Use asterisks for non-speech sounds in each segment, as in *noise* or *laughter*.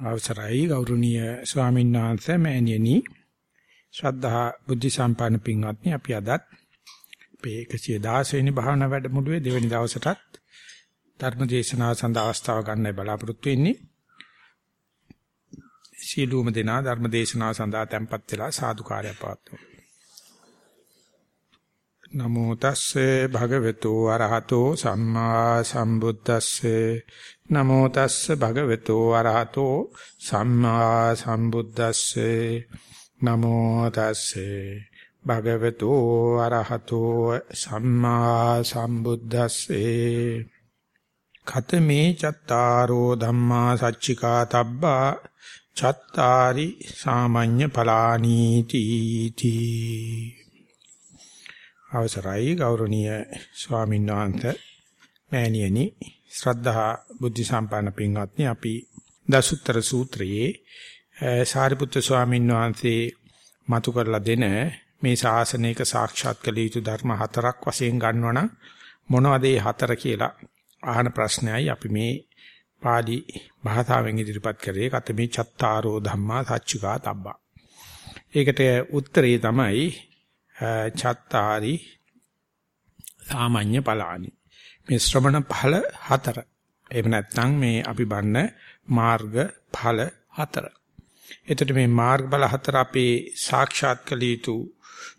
අවසරයි. ගෞරවනීය ස්වාමීන් වහන්සේ මෑණියනි. ශ්‍රද්ධා බුද්ධ සම්පන්න පින්වත්නි අපි අදත් අපේ 116 වෙනි භාවනා වැඩමුළුවේ දෙවැනි දවසටත් ධර්ම දේශනාව සඳහා අවස්ථාව ගන්නයි බලාපොරොත්තු වෙන්නේ. සීලූම දෙනා ධර්ම දේශනාව සඳහා tempත් වෙලා සාදුකාරය පවත්වමු. නමෝ තස්සේ භගවතු අරහතෝ සම්මා සම්බුද්දස්සේ. නමෝ තස්ස භගවතු අරහතෝ සම්මා සම්බුද්දස්සේ. නමෝ තස්සේ භගවතු අරහතෝ සම්මා සම්බුද්දස්සේ. ඛතමේ චත්තාරෝ ධම්මා සච්චිකා තබ්බා චත්තාරි සාමඤ්ඤ පලානීති තී. අවසරයි ගෞරවනීය ස්වාමීන් වහන්සේ මෑණියනි ශ්‍රද්ධා බුද්ධ සම්පන්න පින්වත්නි අපි දසුත්තර සූත්‍රයේ සාරිපුත්‍ර ස්වාමීන් වහන්සේ මතු කරලා දෙන මේ ශාසනයක සාක්ෂාත් කළ යුතු ධර්ම හතරක් වශයෙන් ගන්නවනම් මොනවද ඒ හතර කියලා අහන ප්‍රශ්නයයි අපි මේ පාලි භාෂාවෙන් ඉදිරිපත් කරේ කතමේ චත්තාරෝ ධම්මා සච්චිකා තබ්බා. ඒකට උත්තරේ තමයි චත්තාරි සාමාන්‍ය ඵලානි. මේ ශ්‍රවණ ඵල හතර. එහෙම නැත්නම් මේ අපි බන්න මාර්ග ඵල හතර. එතකොට මේ මාර්ග ඵල හතර අපේ සාක්ෂාත් කළ යුතු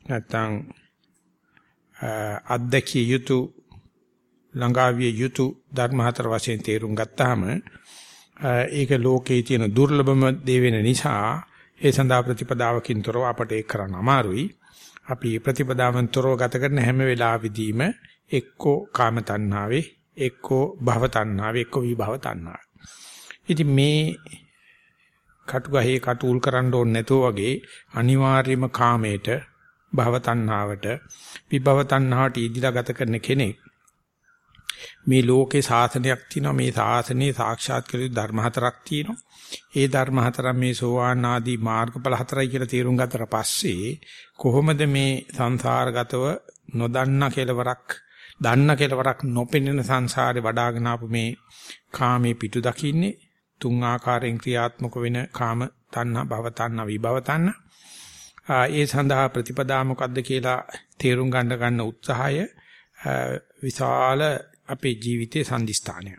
නැත්නම් අද්දකිය යුතු ළඟාවිය යුතු ධර්ම හතර වශයෙන් තේරුම් ගත්තාම ඒක ලෝකයේ තියෙන දුර්ලභම දේ වෙන නිසා ඒ සඳහා ප්‍රතිපදාවකින් තොරව අපට ඒක කරන්න අමාරුයි. අපි ප්‍රතිපදාවෙන් තොරව ගත කරන හැම වෙලාවෙදීම එක්කෝ කාම තණ්හාවේ එක්කෝ භව තණ්හාවේ එක්කෝ විභව තණ්හාවේ. ඉතින් මේ කටුගහේ කටුල් කරන්න ඕනේ නැතෝ වගේ අනිවාර්යම කාමයට භව තණ්හාවට විභව තණ්හාවට ඉදිලා ගත කරන කෙනෙක් මේ ලෝකේ සාසනයක් තියෙනවා මේ සාසනේ සාක්ෂාත් කළ ධර්ම හතරක් තියෙනවා. ඒ ධර්ම හතරක් මේ සෝවාන් ආදී මාර්ගඵල හතරයි කියලා තේරුම් ගත්තට පස්සේ කොහොමද මේ සංසාරගතව නොදන්නා කෙලවරක් දන්න කෙලවරක් නොපෙනෙන සංසාරේ වඩාගෙන ආපු මේ කාමයේ පිටු දකින්නේ? තුන් ආකාරයෙන් ක්‍රියාත්මක වෙන කාම තණ්හා භව තණ්හා විභව තණ්හා. ඒ සඳහා ප්‍රතිපදා මොකද්ද කියලා තේරුම් ගන්න ගන්න උත්සාහය විශාල අපේ ජීවිතයේ සම්දිස්ථානය.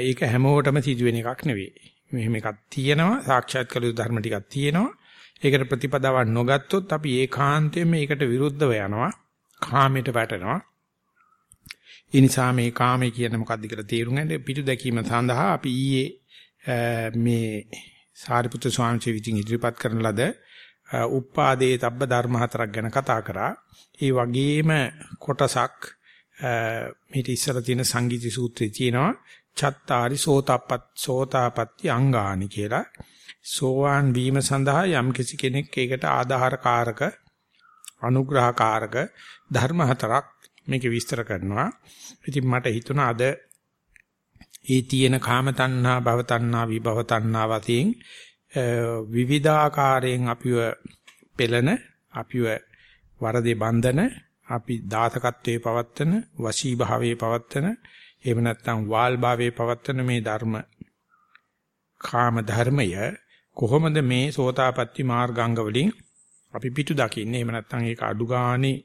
ඒක හැමෝටම සිදුවෙන එකක් නෙවෙයි. මෙහෙම එකක් තියෙනවා සාක්ෂාත් කළ යුතු ධර්ම ටිකක් තියෙනවා. ඒකට ප්‍රතිපදාවක් නොගත්තොත් අපි ඒකාන්තයෙන් මේකට විරුද්ධව යනවා. කාමයට වැටෙනවා. ඒ නිසා මේ කාමය කියන්නේ මොකක්ද කියලා තේරුම් ගන්න පිටු දැකීම සඳහා අපි ඊයේ මේ සාරිපුත්‍ර ස්වාමීන් වහන්සේ විසින් ඉදිරිපත් කරන ලද උප්පාදේ තබ්බ ධර්ම හතරක් ගැන කතා කරා. ඒ වගේම කොටසක් මේක ඉස්සර තියෙන සංගීති සූත්‍රයේ තියෙනවා චත්තාරි සෝතප්පත් සෝතාපට්ටි අංගානි කියලා. සෝවාන් වීම සඳහා යම් කිසි කෙනෙක් ඒකට ආධාරකාරක අනුග්‍රහකාරක ධර්ම හතරක් මේක විස්තර කරනවා. ඉතින් මට හිතුණා අද ඒ තියෙන කාම තණ්හා, භව තණ්හා, විභව තණ්හා වශයෙන් විවිධාකාරයෙන් අපිව පෙළන, අපිව වරදේ බන්ධන, අපි දාතකත්වයේ පවත්තන, වශී භාවයේ පවත්තන, එහෙම නැත්නම් වාල් භාවයේ පවත්තන මේ ධර්ම කාම ධර්මය කොහොමද මේ සෝතාපට්ටි මාර්ගාංග වලින් අපි පිටු දකින්නේ එහෙම නැත්නම් ඒක අඩු ගානේ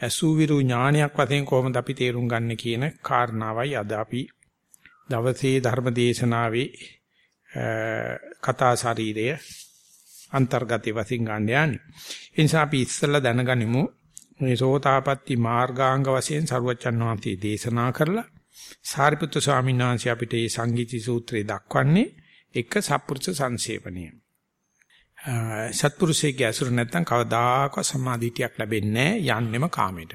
අසුවිරු ඥානයක් වශයෙන් කොහොමද අපි තේරුම් ගන්න කියන කාරණාවයි අද අපි දවසේ ධර්ම දේශනාවේ කතා ශරීරය අන්තර්ගතය වශයෙන් ගන්න යන්නේ. ඒ නිසා අපි ඉස්සෙල්ලා දැනගනිමු මේ සෝතාපට්ටි මාර්ගාංග වශයෙන් සරුවච්චන් වහන්සේ දේශනා කරලා සාරිපුත්‍ර ස්වාමීන් වහන්සේ අපිට මේ සංගීති සූත්‍රය දක්වන්නේ එක සත්පුරුෂ සංසේවණය. සත්පුරුෂයෙක්ගේ අසුර නැත්නම් කවදාකවත් සමාධිතියක් ලැබෙන්නේ නැහැ යන්නෙම කාමයට.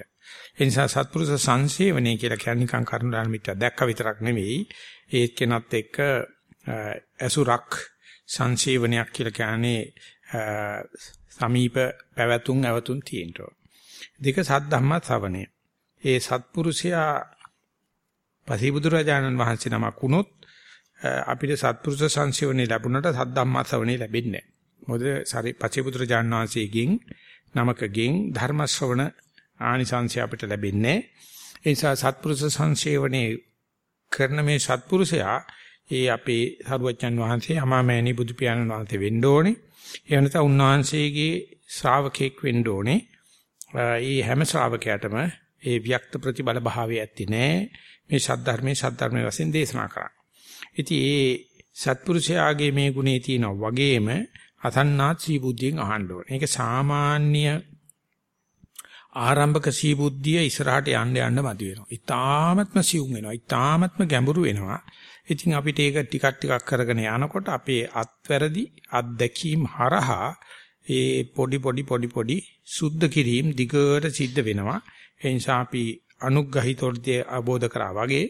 ඒ නිසා සත්පුරුෂ සංසේවණය කියලා කියන්නේ නිකන් කරුණාන මිත්‍ර දැක්ක විතරක් නෙවෙයි ඒ කෙනත් එක්ක අසුරක් සංසේවණයක් කියලා කියන්නේ සමීප පැවතුම් ඇවතුම් තියෙනවා. දෙක සද්ධම්මත් ශ්‍රවණය. ඒ සත්පුරුෂයා පසිබුදුරජාණන් වහන්සේ නමක් වුණොත් අපිට සත්පුරුෂ සංසේවණේ ලැබුණට සද්ධම්මත් ශ්‍රවණේ ලැබෙන්නේ නැහැ. මොකද සරි පචේපුත්‍ර ජානවාසීගෙන් නමකගෙන් ධර්ම ශ්‍රවණ ආනිසංශය අපිට ලැබෙන්නේ. ඒ නිසා සත්පුරුෂ සංසේවණේ කරන මේ සත්පුරුෂයා ඒ අපේ සරුවච්චන් වහන්සේ අමාමෑණී බුදු පියාණන් වහන්සේ වෙන්න ඕනේ. ඒ වෙනත උන්වහන්සේගේ ශ්‍රාවකෙක් වෙන්න ඕනේ. ඒ හැම ශ්‍රාවකයාටම ඒ වික්ත ප්‍රතිබල භාවය ඇති නෑ. මේ සද්ධර්මයේ සද්ධර්මයේ වශයෙන් දේශනා කරා. ඉතින් ඒ සත්පුරුෂයාගේ මේ ගුණේ තියෙනවා වගේම අසන්නාත් සී බුද්ධියෙන් අහන්න ඕනේ. ඒක සාමාන්‍ය ආරම්භක සී බුද්ධිය ඉස්සරහට යන්න යන්න මදි වෙනවා. ඊ타ත්ම සියුම් වෙනවා. ඊ타ත්ම ගැඹුරු වෙනවා. ඉතින් අපිට ඒක ටිකක් ටිකක් කරගෙන යනකොට අපේ අත්වැරදි අත්දැකීම් හරහා ඒ පොඩි පොඩි පොඩි පොඩි සුද්ධ කිරීම දිගට සිද්ධ වෙනවා. ඒ නිසා අපි අනුග්‍රහිතෝර්ධය අවබෝධ කරා වගේ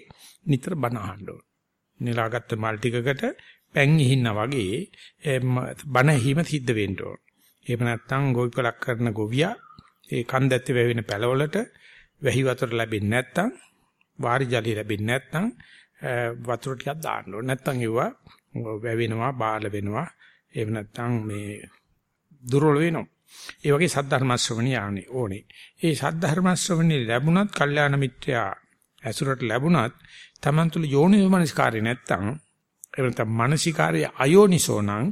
නිතර බණ අහන්න ඕන. නෙලාගත්ත මල් ටිකකට පැන් ඉහින්නා වගේ බණ හිම සිද්ධ වෙන්න ඕන. එහෙම නැත්නම් ගොවිපලක් කරන ගොවියා ඒ කන්ද ඇත්තේ වැවෙන පැලවලට වැහි වතුර ලැබෙන්නේ නැත්නම් වාරි ජලය ලැබෙන්නේ නැත්නම් වතුර ටිකක් දාන්න ඕන. නැත්නම් ඒවා වැවෙනවා, බාල වෙනවා. එහෙම නැත්නම් මේ දුර්වල වෙනවා. ඒ වගේ සද්ධර්ම ශ්‍රවණිය ආනේ ඕනේ. ඒ සද්ධර්ම ශ්‍රවණිය ලැබුණත් කල්යාණ මිත්‍යා ඇසුරට ලැබුණත් Taman තුල යෝනිසමනස්කාරය නැත්තම් එවනත මානසිකාරය අයෝනිසෝනම්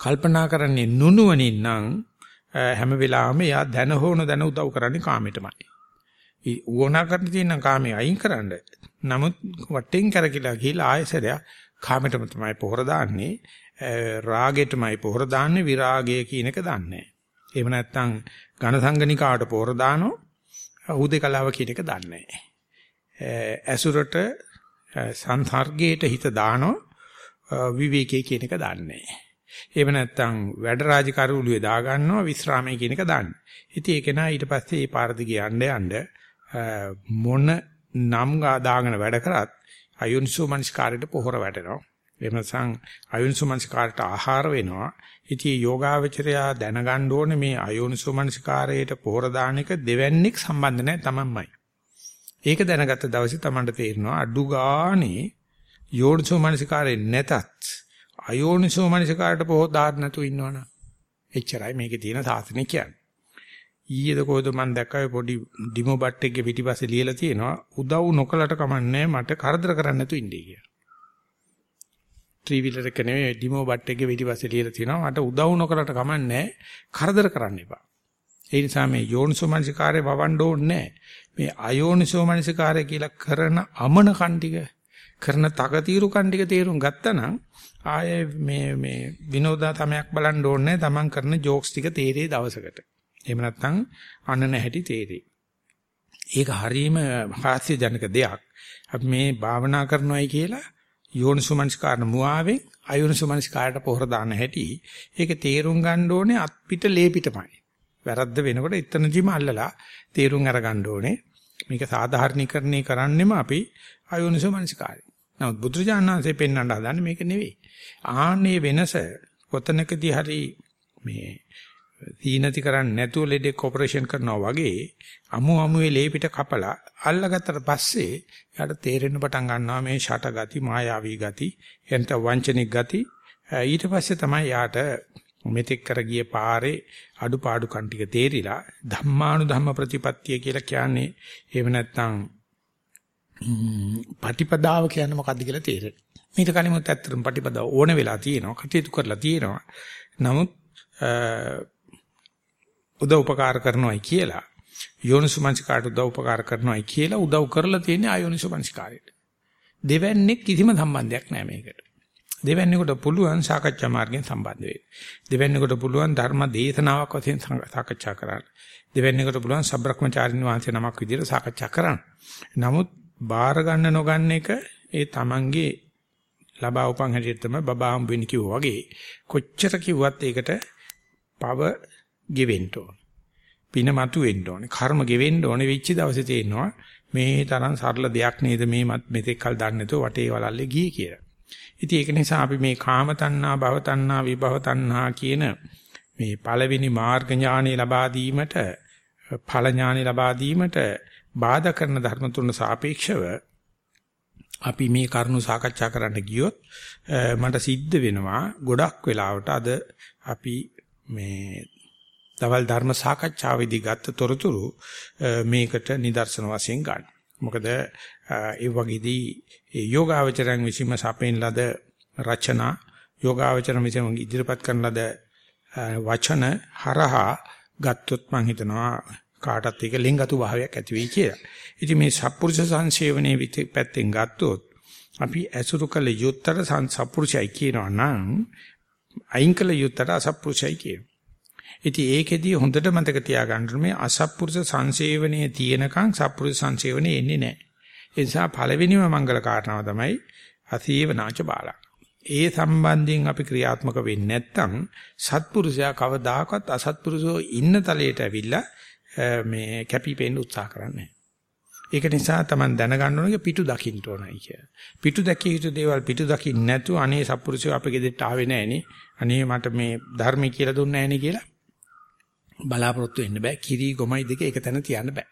කල්පනා කරන්නේ නුනුවණින් නම් හැම වෙලාවෙම එයා දැන හෝන දැන උදව් කරන්නේ කාමයටමයි. ඕනා කරන්න තියෙන කාමයේ අයින් කරන්න. නමුත් වටෙන් කරකිලා ගිහලා ආයසරය කාමයටම තමයි පොහොර දාන්නේ. රාගෙටමයි පොහොර දාන්නේ විරාගය කියන එක දන්නේ. එහෙම නැත්නම් ඝන සංගනිකාවට පොහොර දානෝ හුදේකලාව කියන එක දන්නේ. ඇසුරට සංසර්ගයට හිත දානෝ විවේකයේ කියන එක දන්නේ. එහෙම නැත්නම් වැඩ රාජකාරී උළුවේ දා ගන්නවා විස්රාමයේ කියන එක දන්නේ. ඉතින් ඒක නා ඊට පස්සේ මේ පාර දිගේ යන්න යන්න මොන නම් දාගෙන වැඩ කරත් අයුන්සෝ මනස්කාරයට පොහොර වැටෙනවා. එහෙම නැත්නම් අයුන්සෝ මනස්කාරයට ආහාර වෙනවා. ඉතින් යෝගාවචරයා දැනගන්න ඕනේ මේ අයෝනිසෝ මනස්කාරයට පොහොර දාන එක දෙවන්නේක් සම්බන්ධ නැහැ තමන්මයි. ඒක දැනගත්ත දවසේ තමන්ට තේරෙනවා අඩු ගානේ යෝනිසෝ මනස්කාරේ නැතත් අයෝනිසෝ මනසිකාරට පොහොත් දාන්න නැතුව ඉන්නවනම් එච්චරයි මේකේ තියෙන සාසනය කියන්නේ. ඊයේද කොහොද මම දැක්කා පොඩි ඩිමෝ බට්ටෙක්ගේ පිටිපස්සේ ලියලා තියෙනවා උදව් නොකලට කමන්නේ මට කරදර කරන්න නැතුව ඉන්නේ කියලා. ත්‍රිවිලර් එක නෙමෙයි ඩිමෝ බට්ටෙක්ගේ පිටිපස්සේ ලියලා තියෙනවා මට උදව් නොකලට කමන්නේ කරදර කරන්න එපා. ඒ නිසා මේ යෝනිසෝ මනසිකාරය වවන්න ඕනේ මේ අයෝනිසෝ මනසිකාරය කියලා කරන අමන කණ්ඩික කරන තකතිරු කණ්ඩික තේරුම් ගත්තා නම් ආයේ මේ මේ විනෝදා තමයක් බලන්න ඕනේ තමන් කරන ජෝක්ස් ටික තේරේ දවසකට. එහෙම නැත්නම් අන්නන හැටි තේරේ. ඒක හරීම හාස්‍යජනක දෙයක්. අපි මේ භාවනා කරනවායි කියලා යෝනිසුමනස්කාරන මුවාවෙන් අයෝනිසුමනස්කාරට පොහොර දාන හැටි ඒක තේරුම් ගන්න ඕනේ අත්පිට ලේපිටමයි. වැරද්ද වෙනකොට එතනදිම අල්ලලා තේරුම් අරගන්න ඕනේ. මේක සාධාරණීකරණය කරන්නෙම අපි අයෝනිසුමනස්කාරය. නමුත් බුදුරජාණන් වහන්සේ පෙන්වන්න හදන්නේ මේක නෙවෙයි. ආන්නේ වෙනස කොතනකදී හරි මේ තීනති කරන්නේ නැතුව ලෙඩෙක් ඔපරේෂන් කරනවා වගේ අමු අමුවේ ලේ පිට කපලා අල්ලගත්තට පස්සේ යාට තේරෙන්න පටන් ගන්නවා මේ ෂට ගති මායාවී ගති එන්ට වංචනික ගති ඊට පස්සේ තමයි යාට මෙතෙක් කර ගිය පාරේ අඩුපාඩු කන් ටික තේරිලා ධම්මානු ධම්ම ප්‍රතිපත්තිය කියලා කියන්නේ එහෙම නැත්නම් පටිපදාව කියන්නේ මොකද්ද කියලා තේරෙන්නේ. මේක කලිමුත් ඇත්තටම පටිපදාව ඕන වෙලා තියෙනවා, කටයුතු කරලා තියෙනවා. නමුත් උදව් උපකාර කරනවායි කියලා යෝනිසුමංස්කාරට උදව් උපකාර කරනවායි කියලා උදව් කරලා තියෙන්නේ ආයෝනිසුමංස්කාරයට. දෙවන්නේ කිසිම සම්බන්ධයක් නැහැ මේකට. දෙවන්නේකට පුළුවන් සාකච්ඡා මාර්ගයෙන් සම්බන්ධ වෙන්න. දෙවන්නේකට පුළුවන් ධර්ම දේශනාවක් වශයෙන් සාකච්ඡා කරන්න. දෙවන්නේකට පුළුවන් සබ්‍රක්‍මචාරින් වහන්සේ නමක් විදිහට සාකච්ඡා කරන්න. නමුත් බාර ගන්න නොගන්න එක ඒ Tamange ලබා උපන් හැටියට තමයි බබා හම් වෙන්නේ කිව්වා වගේ කොච්චර කිව්වත් ඒකට පව ගෙවෙන්න ඕන. පින මතු වෙන්න ඕනේ. කර්ම ගෙවෙන්න ඕනේ වෙච්ච දවසේ තේරෙනවා මේ තරම් සරල දෙයක් නේද මේ මෙතෙක් කල් දන්නේ නැතුව වටේ වලල්ලේ ගියේ කියලා. ඉතින් ඒක නිසා අපි මේ කාම තණ්හා, භව තණ්හා, විභව තණ්හා කියන මේ පළවෙනි මාර්ග ඥානෙ ලබා දීමට ඵල ඥානෙ ලබා දීමට බාධා කරන ධර්ම තුන සාපේක්ෂව අපි මේ කරුණු සාකච්ඡා කරන්න ගියොත් මට සිද්ධ වෙනවා ගොඩක් වෙලාවට අද අපි මේ දවල් ධර්ම සාකච්ඡාවේදී ගත්ත තොරතුරු මේකට නිදර්ශන වශයෙන් ගන්න. මොකද ඒ වගේදී යෝගාවචරයන් විසින්ම සපෙන් ලද රචනා යෝගාවචර විසින් ඉදිරිපත් කරන ලද වචන හරහා ගත්තොත් මම හිතනවා කාටත් ඒක ලිංගතු භාවයක් ඇති වෙයි කියලා. ඉතින් මේ සත්පුරුෂ සංසේවනයේ පැත්තෙන් ගත්තොත් අපි ඇසුරු කළ යුත්තර සත්පුරුෂයි කියනවා නම් අයින් කළ යුත්තර අසත්පුරුෂයි කියනවා. ඉතින් ඒකෙදී හොඳට මතක තියාගන්න මේ අසත්පුරුෂ සංසේවනයේ තියෙනකන් සත්පුරුෂ සංසේවනයේ එන්නේ නැහැ. ඒ නිසා පළවෙනිම මංගල කාරණාව තමයි අසීවනාච බාලා. ඒ සම්බන්ධයෙන් අපි ක්‍රියාත්මක වෙන්නේ නැත්නම් සත්පුරුෂයා කවදාකවත් අසත්පුරුෂෝ ඉන්න තලයට ඇවිල්ලා මේ කැපිපෙන්න උත්සාහ කරන්නේ ඒක නිසා තමයි දැනගන්න ඕනේ පිටු දකින්න ඕනයි කිය. පිටු දැකිය යුතු දේවල් පිටු දකින්න නැතුව අනේ සත්පුරුෂයෝ අපේ ගෙදරට ආවේ නැහනේ. අනේ මට මේ ධර්මය කියලා දුන්නේ නැහනේ කියලා බලාපොරොත්තු වෙන්න බෑ. කිරි ගොමයි දෙක එක තැන තියන්න බෑ.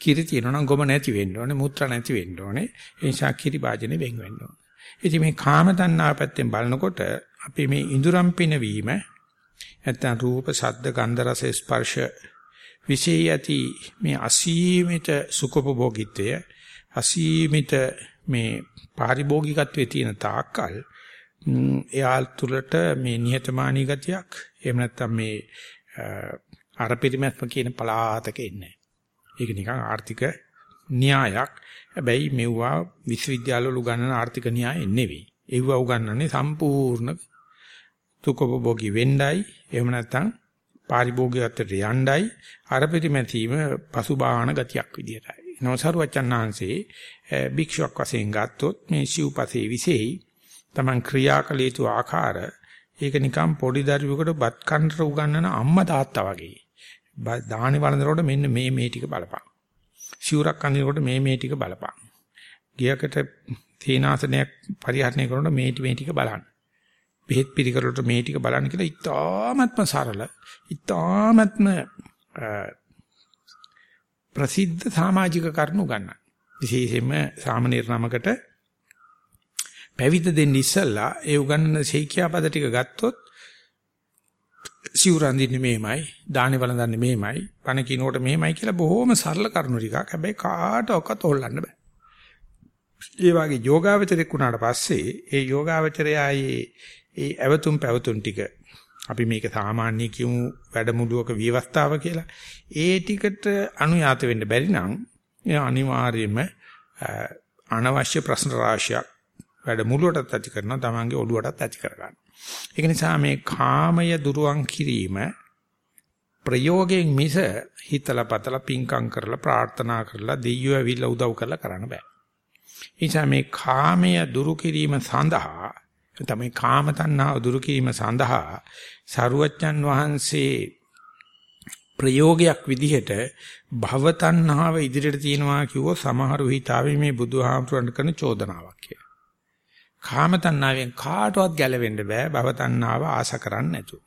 කිරි තියෙනවා නම් ගොම නැති වෙන්න ඕනේ, මුත්‍රා නැති වෙන්න ඕනේ. ඒ නිසා කිරි වාජනේ වෙන් වෙන්න ඕනේ. ඉතින් මේ කාම තණ්හාව පැත්තෙන් බලනකොට අපි මේ ඉඳුරම් පිනවීම නැත්නම් රූප, ශබ්ද, ගන්ධ, රස, ස්පර්ශ විශේෂයති මේ අසීමිත සුඛෝපභෝගීත්වය අසීමිත මේ පාරිභෝගිකත්වයේ තියෙන තාක්කල් එයාල් තුළට මේ නිහතමානී ගතියක් එහෙම නැත්නම් මේ අර පිරිමැස්ම කියන පලාතක ඉන්නේ. ඒක නිකන් ආර්ථික න්‍යායක්. හැබැයි මෙවුවා විශ්වවිද්‍යාලවල උගන්වන ආර්ථික න්‍යාය නෙවෙයි. ඒව උගන්වන්නේ සම්පූර්ණ තුකෝපභෝගී වෙන්නයි එහෙම නැත්නම් පාරිභෝගිකත්වයට යණ්ඩයි අර පිටිමැතීම පසුබාහන ගතියක් විදියටයි. නවසරුවචන්හන්සේ භික්ෂුවක් වශයෙන් ගත්තොත් මේ සිව්පසේ විසෙයි Taman ක්‍රියාකල යුතු ආකාර ඒක නිකන් පොඩි දරුවෙකුට බත් කන්නට උගන්වන අම්මා තාත්තා වගේ. දාහනේ වළඳනකොට මෙන්න මේ මේ ටික බලපන්. සිවුරක් අඳිනකොට මේ මේ ටික බලපන්. ගියකට තේනාසනයක් පරිහරණය කරනකොට මේ මේ ටික බලන්න. බෙහෙත් පිළිකරලට මේ ටික බලන්න කියලා ඉතාමත්ම සරල ඉතාමත්ම ප්‍රසිද්ධ සමාජික කරුණු ගන්න. විශේෂයෙන්ම සාමනීර නමකට පැවිද්ද දෙන්න ඉස්සල්ලා ඒ උගන්නන ශේඛ්‍යා පද ටික ගත්තොත් සිවුර අඳින්නේ මෙහෙමයි, දානේ වළඳන්නේ මෙහෙමයි, පණ කිනකොට මෙහෙමයි කියලා බොහොම සරල කරුණු ටිකක්. හැබැයි කාටවත් හොල්ලන්න බෑ. ඒ වගේ යෝගාවචරයක් වුණාට පස්සේ ඒ යෝගාවචරයයි ඒ ඇවතුම් පැවතුම් ටික අපි මේක සාමාන්‍ය කියමු වැඩමුළුවක විවස්ථාව කියලා. ඒ ටිකට අනුයාත වෙන්න බැරි නම් අනිවාර්යයෙන්ම අනවශ්‍ය ප්‍රශ්න රාශියක් වැඩමුළුවටත් ඇති කරනවා තමන්ගේ ඔළුවටත් ඇති කරගන්න. ඒක නිසා මේ කාමය දුරුවන් කිරීම ප්‍රයෝගයෙන් මිස හිතලා පතලා පිංකම් කරලා ප්‍රාර්ථනා කරලා දෙයියෝ ඇවිල්ලා උදව් කරලා කරන්න බෑ. ඒ නිසා මේ කාමය දුරු කිරීම සඳහා තමයි කාම තණ්හාව දුරු කිරීම සඳහා සරුවච්චන් වහන්සේ ප්‍රයෝගයක් විදිහට භව තණ්හාව ඉදිරියට තියනවා කිව්වොත් සමහරු හිතාවේ මේ බුදුහාමුදුරන් කරන චෝදනාවක් කියලා. කාම තණ්හාවෙන් කාටවත් ගැලවෙන්න බෑ භව තණ්හාව ආශ කරන්නේ නැතුව.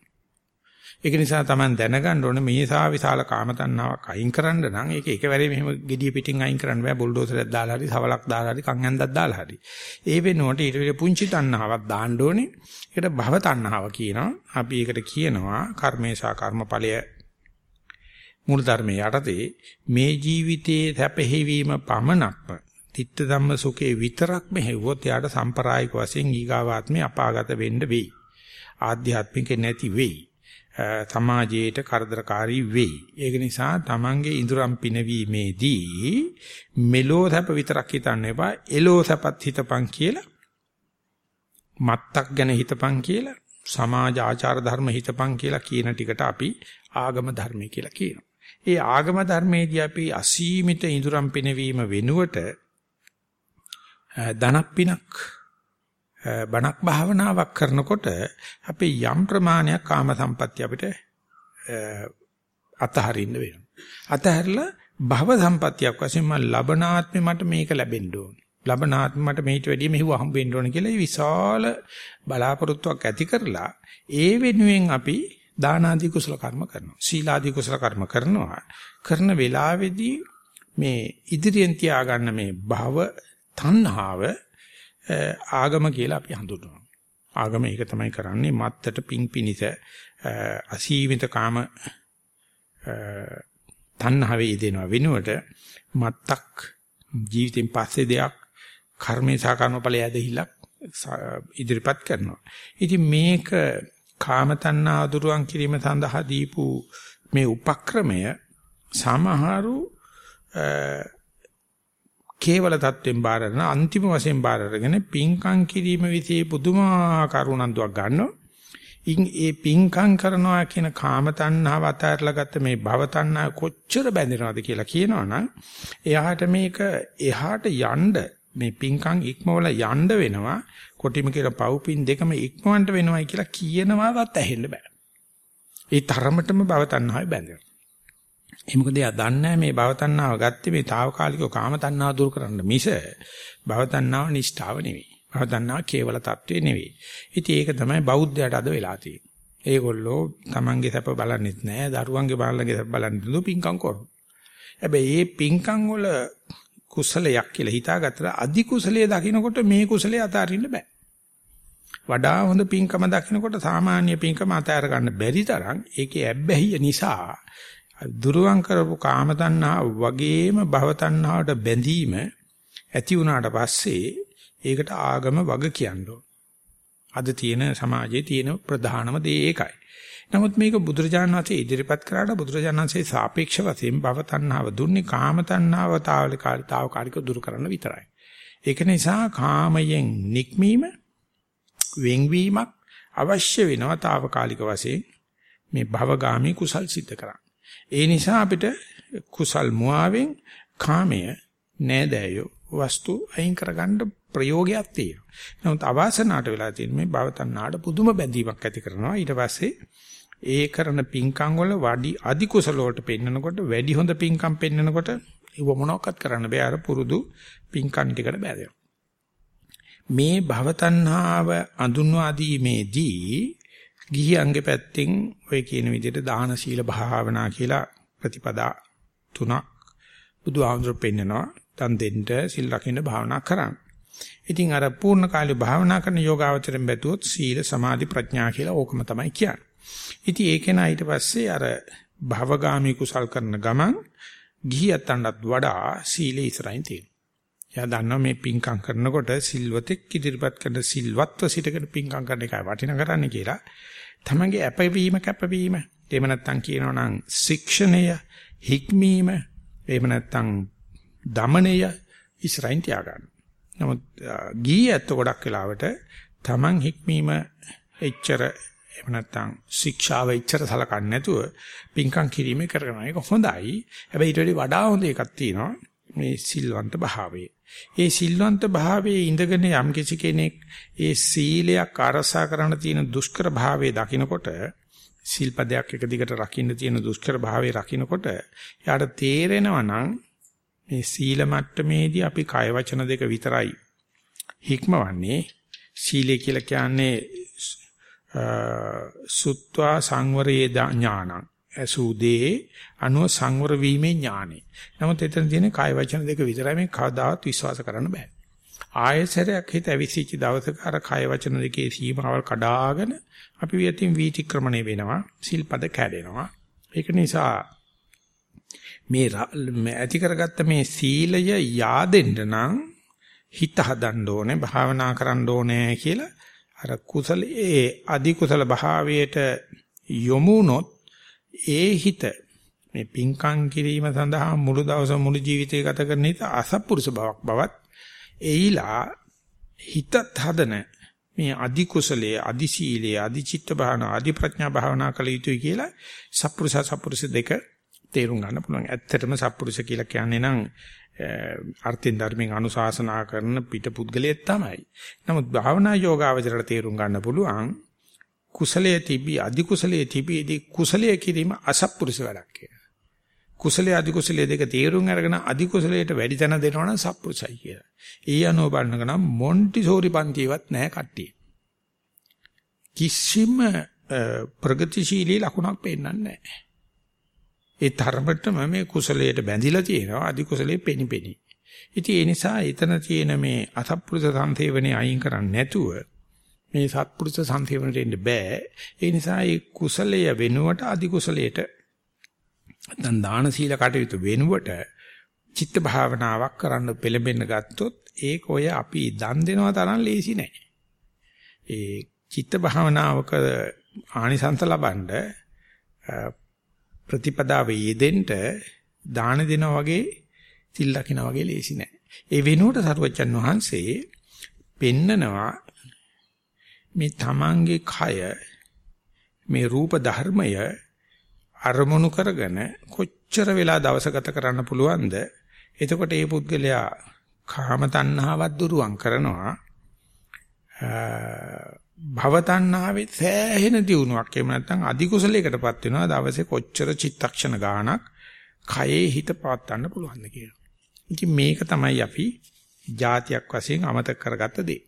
ඒක නිසා Taman දැනගන්න ඕනේ මේ සා විශාල කාම තණ්හාවක් අයින් කරන්න නම් ඒක එකවරේ මෙහෙම gediya පිටින් අයින් කරන්න බෑ බුල්ඩෝසරයක් දාලා හරි සවලක් දාලා හරි කන් ඇන්දක් දාලා හරි. ඒ වෙනුවට ඊට වඩා පුංචි තණ්හාවක් දාන්න ඕනේ. ඒකට භව තණ්හාව කියනවා. අපි ඒකට කියනවා කර්මේශා කර්මඵලය මූල ධර්මයේ යටතේ මේ ජීවිතයේ සැපෙහිවීම පමණක්ම තිත්ත ධම්ම සුඛේ විතරක්ම හෙව්වොත් යාට සම්ප්‍රායික වශයෙන් ඊගාවාත්මේ අපාගත වෙන්න වෙයි. ආධ්‍යාත්මික නැති වෙයි. සමාජයට කරදරකාරී වෙයි. ඒක නිසා Tamange ඉඳුරම් පිනවීමේදී මෙලෝ සැප විතරක් හිතන්න එපා. එලෝ සැපත් හිතපන් කියලා. මත්තක් ගැන හිතපන් කියලා. සමාජ ආචාර ධර්ම හිතපන් කියලා කියන ටිකට අපි ආගම ධර්මය කියලා කියනවා. ඒ ආගම ධර්මයේදී අපි අසීමිත ඉඳුරම් පිනවීම වෙනුවට ධනක් පිනක් බණක් භාවනාවක් කරනකොට අපි යම් ප්‍රමාණයක් කාම සම්පත්‍ය අපිට අතහරින්න වෙනවා. අතහැරලා භව සම්පත්‍යක් වශයෙන් මම ලබනාත්මේ මට මේක ලැබෙන්න ඕන. ලබනාත්මේ මට මේට වැඩිය මෙහිව හම්බ වෙන්න ඕන කියලා විශාල බලාපොරොත්තුවක් ඇති කරලා ඒ වෙනුවෙන් අපි දාන ආදී කුසල කර්ම කරනවා. සීල ආදී කුසල කර්ම කරනවා. කරන වෙලාවේදී මේ ඉදිරියෙන් තියාගන්න මේ භව තණ්හාව ආගම කියලා අපි හඳුන්වනවා. ආගම ඒක තමයි කරන්නේ මත්තට පිං පිනිස අසීමිත කාම තණ්හාවේ දෙනවා වෙනුවට මත්තක් ජීවිතෙන් පස්සේ දෙයක් කර්මේ සහ කර්මඵලයේ ඇදහිලක් ඉදිරිපත් කරනවා. ඉතින් මේක කාම තණ්හා අදුරුවන් කිරීම සඳහා දීපු මේ උපක්‍රමය සමහරු කේවල தත්වෙන් බාර ගන්න අන්තිම වශයෙන් බාර අරගෙන පිංකම් කිරීම විසේ පුදුමාකාර උනන්දුවක් ගන්නවා. ඉන් ඒ පිංකම් කරනවා කියන කාම තණ්හාව අතහැරලා ගත්ත මේ භව තණ්හා කොච්චර බැඳෙනවද කියලා කියනවනම් එයාට මේක එහාට යන්න මේ පිංකම් ඉක්මවල යන්න වෙනවා කොටිම කියලා පව්පින් දෙකම ඉක්මවන්න වෙනවයි කියලා කියනවාවත් ඇහෙන්න බෑ. ඒ තරමටම භව තණ්හාවයි බැඳෙනවා. ඒ මොකද එයා දන්නේ මේ භවතණ්ණාව ගත්තේ මේ తాවකාලිකව කාමතණ්ණාව දුරු කරන්න මිස භවතණ්ණාව නිෂ්ඨාව නෙවෙයි. භවතණ්ණාව කේවල తත්වේ නෙවෙයි. ඉතින් ඒක තමයි බෞද්ධයාට අද වෙලා තියෙන්නේ. ඒගොල්ලෝ Tamange සැප බලන්නෙත් නෑ, දරුවන්ගේ බාලගේ සැප බලන්නෙත් නෑ පිංකම් කරන. හැබැයි මේ පිංකම් වල කුසලයක් කියලා හිතාගත්තට අධි කුසලයේ දකින්නකොට මේ කුසලයේ අතාරින්න බෑ. වඩා හොඳ පිංකම දකින්නකොට සාමාන්‍ය පිංකම අතාර ගන්න බැරි තරම් ඒකේ ඇබ්බැහිය නිසා දුරුවන් කරපු කාම තණ්හා වගේම භව තණ්හාවට බැඳීම ඇති වුණාට පස්සේ ඒකට ආගම වග කියනවා. අද තියෙන සමාජයේ තියෙන ප්‍රධානම දේ ඒකයි. නමුත් මේක බුදුරජාණන් වහන්සේ ඉදිරිපත් කරාට බුදුරජාණන් වහන්සේ සාපේක්ෂ වශයෙන් භව තණ්හාව දුන්නේ කාම තණ්හාව తాවකාලිකව දුරු කරන්න විතරයි. ඒක නිසා කාමයෙන් නික්මීම වෙන්වීමක් අවශ්‍ය වෙනවා తాවකාලික වශයෙන් මේ භවගාමී කුසල් සිද්ධ කරන්න. ඒ නිසා අපිට කුසල් මුවාවෙන් කාමය නෑදෑයෝ වස්තු අයින් කරගන්න ප්‍රයෝගයක් තියෙනවා. නමුත් අවාසනාවට වෙලා තියෙන මේ භව තණ්හාට පුදුම බැඳීමක් ඇති කරනවා. ඊට පස්සේ ඒ කරන පින්කම් වල වඩි අධි කුසල වලට පෙන්නකොට වැඩි හොඳ පින්කම් පෙන්නකොට ඒව මොනවක්වත් කරන්න බෑ අර පුරුදු පින්කම් ටිකට බෑදෙනවා. මේ භව තණ්හාව අඳුන්වා දීමේදී ගිහියන්ගේ පැත්තෙන් ඔය කියන විදිහට දාන සීල භාවනා කියලා ප්‍රතිපදා තුනක් බුදුහාමුදුරු පෙන්නනවා. දන් දෙන්න සිල් රකින්න භාවනා කරන්න. ඉතින් අර පූර්ණ කාලේ භාවනා කරන යෝගාවචරයෙන් බැලුවොත් සීල සමාධි ප්‍රඥා කියලා ඕකම තමයි කියන්නේ. ඉතින් ඒකේන ඊට පස්සේ අර භවගාමී කුසල් කරන ගමන් ගිහියත්තන්ටත් වඩා සීලේ ඉස්සරහින් තියෙනවා. එයා දන්නවා මේ පින්කම් කරනකොට සිල්වතෙක් ඉදිරිපත් කරන සිල්වත්ව සිටගෙන පින්කම් කරන එකයි වටින කරන්නේ කියලා. තමන්ගේ අපවීම කැපවීම එහෙම නැත්නම් කියනවා නම් ශික්ෂණය හික්මීම එහෙම නැත්නම් දමණය ඉස්සරහින් තියාගන්න. නමුත් ගියත් ගොඩක් වෙලාවට තමන් හික්මීම එච්චර එහෙම නැත්නම් ශික්ෂාව එච්චර සලකන්නේ නැතුව පින්කම් කිරීමේ කරනවා. ඒක හොඳයි. හැබැයි ඊට වඩා හොඳ එකක් තියෙනවා. මේ සිල්වන්ත භාවය. ඒ සිල්වන්ත භාවයේ ඉඳගෙන යම් කිසි කෙනෙක් ඒ සීලයක් අරසා කරන්න තියෙන දුෂ්කර භාවයේ දකිනකොට සිල්පදයක් එක දිගට රකින්න තියෙන දුෂ්කර භාවයේ රකින්නකොට යාට තේරෙනවා නම් මේ සීල මට්ටමේදී අපි කය වචන දෙක විතරයි හික්මවන්නේ. සීලය කියලා කියන්නේ සුත්වා සංවරයේ ඥානං. ඇසුදේ අනුව සංවර වීමේ ඥානෙ. නමුත් එතන තියෙන කාය වචන දෙක විතරයි මේ කවදාවත් විශ්වාස කරන්න බෑ. ආයසරයක් හිත ඇවිසිච්ච දවසක අර කාය වචන දෙකේ සීමාවල් කඩාගෙන අපි වියතින් වීතික්‍රමණය වෙනවා. සිල්පද කැඩෙනවා. ඒක නිසා මේ ඇති කරගත්ත මේ සීලය yaadෙන්න නම් හිත හදන්න ඕනේ, භාවනා කරන්න ඕනේ කියලා අර කුසලයේ අධි කුසල භාවයට යොමුනොත් ඒ හිත මේ පිංකම් කිරීම සඳහා මුළු දවස මුළු ජීවිතය ගත කරන හිත අසත්පුරුෂ බවක් බවත් එයිලා හිතත් හදන මේ අදි කුසලයේ අදි සීලයේ අදි චිත්ත භාවනා අදි ප්‍රඥා භාවනා කළ යුතුයි කියලා සත්පුරුෂ සත්පුරුෂ දෙක තේරුම් ගන්න පුළුවන්. ඇත්තටම සත්පුරුෂ කියලා කියන්නේ නම් අර්ථින් ධර්මයෙන් අනුශාසනා කරන පිට පුද්ගලයෙක් තමයි. නමුත් භාවනා යෝගාවචරයට තේරුම් ගන්න පුළුවන් කුසලයේ තිබි අධි කුසලයේ තිබිදී කුසලයේ කිරීම අසත්පුරුෂ වැඩක් කියලා. කුසලයේ අධි කුසලයේ දෙක තේරුම් අරගෙන අධි කුසලයට වැඩි තැන දෙනවා නම් සත්පුරුෂයි කියලා. ඒ අනුව බලනකනම් මොන්ටිසෝරි පන්තිවත් නැහැ කට්ටිය. කිසිම ප්‍රගතිශීලී ලකුණක් පෙන්වන්නේ නැහැ. ඒ තරමටම මේ කුසලයට බැඳිලා තියෙනවා අධි කුසලයේ පෙනිපෙනි. ඉතින් ඒ නිසා එතන තියෙන මේ අසත්පුරුෂ සංසේවනේ අයින් කරන්නේ නැතුව මේ සත්පුරුෂ සංසේවනට එන්න බෑ. ඒ නිසා මේ කුසලය වෙනුවට අධි කුසලයට නැත්නම් දාන සීල කටයුතු වෙනුවට චිත්ත භාවනාවක් කරන්න පෙළඹෙන්න ගත්තොත් ඒක ඔය අපි දන් දෙනවා තරම් ලේසි නෑ. ඒ චිත්ත භාවනාවක ආනිසංස ලබනද ප්‍රතිපදාවේ යෙදෙන්න දාන දෙනා වගේ සිල් ලකිනා වගේ ලේසි නෑ. ඒ වෙනුවට සරුවච්චන් වහන්සේ පෙන්නනවා මේ තමන්ගේ කය මේ රූප ධර්මය අරමුණු කරගෙන කොච්චර වෙලා දවස ගත කරන්න පුළුවන්ද එතකොට මේ පුද්ගලයා කාම තණ්හාවක් දුරුවන් කරනවා භව තණ්හාවේ සෑහෙන දියුණුවක් එහෙම නැත්නම් අධි කුසලයකටපත් වෙනවා දවසේ කොච්චර චිත්තක්ෂණ ගාණක් කයේ හිත පවත්වන්න පුළුවන්ද කියලා. ඉතින් මේක තමයි අපි જાතියක් වශයෙන් අමතක කරගත්ත දේ.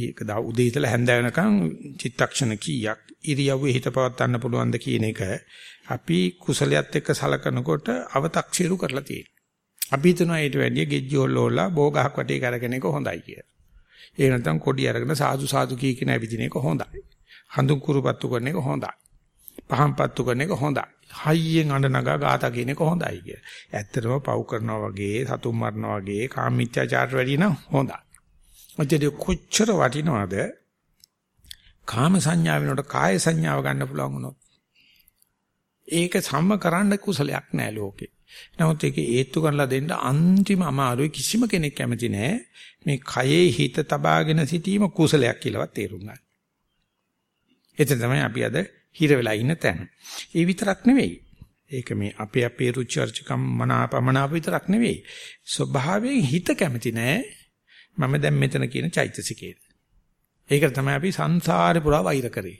ඒක දා උදේ ඉඳලා හැන්ද වෙනකන් චිත්තක්ෂණ කීයක් ඉරියව්වේ හිත පවත්වන්න පුළුවන්ද කියන එක අපි කුසලයට එක්ක සලකනකොට අව탁සිරු කරලා තියෙනවා. අපි හිතනවා ඊට වැඩිය ගෙජ්ජෝල්ලෝලා බෝගහක් වටේ කරගෙන එක හොඳයි කියලා. ඒ නැත්නම් කොඩි අරගෙන සාදු සාදු කී කියන ඇවිදින එක හොඳයි. හඳුන් කුරුපත්තු කරන එක හොඳයි. පහන් පත්තු කරන එක හොඳයි. හයියෙන් අඬ නගා ගාතා කියන එක හොඳයි කිය. ඇත්තටම පව් කරනවා වගේ සතුම් මරනවා වගේ කාමීත්‍යාචාර වැඩි නම් හොඳයි. ඔච්චර කොච්චර වටිනවද? කාම සංඥාව වෙනකොට කාය සංඥාව ගන්න පුළුවන් වුණොත්. ඒක සම්ම කරන්න කුසලයක් නෑ ලෝකේ. නමුත් ඒක ඒත්තු කරලා දෙන්න අන්තිම අමාරුයි කිසිම කෙනෙක් කැමති නෑ මේ කයේ හිත තබාගෙන සිටීම කුසලයක් කියලාවත් තේරුම් ගන්න. එතන තමයි අපි අද හිර වෙලා ඉන්න තැන. ඒ විතරක් නෙවෙයි. ඒක මේ අපේ අපේ රුචි අරුචිකම් මනාපමනාප විතරක් නෙවෙයි. ස්වභාවයෙන් හිත කැමති නෑ මම දැන් මෙතන කියන චෛතසිකේට. ඒකට තමයි අපි සංසාරේ පුරා වෛර කරේ.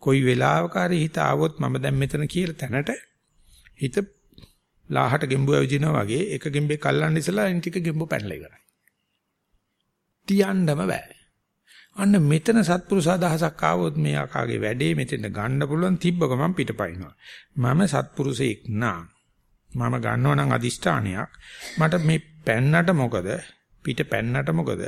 කොයි වෙලාවක හරි හිත ආවොත් මම දැන් මෙතන කියලා තැනට හිත ලාහට ගෙම්බුව ඇවිදිනවා වගේ එක ගෙම්බෙක් අල්ලන්න ඉස්සලා අනිත් ටික ගෙම්බුව පැනලා ඉවරයි. තියන්නම බෑ. අන්න මෙතන සත්පුරුෂ අදහසක් ආවොත් මේ ආකාගේ වැඩේ මෙතෙන් ගන්න පුළුවන් තිබ්බ ගමන් පිටපයින්නවා. මම සත්පුරුෂයෙක් නා. මම ගන්නව නම් අදිෂ්ඨානයක්. මට මේ පැන්නට මොකද? පිට පැන්නට මොකද?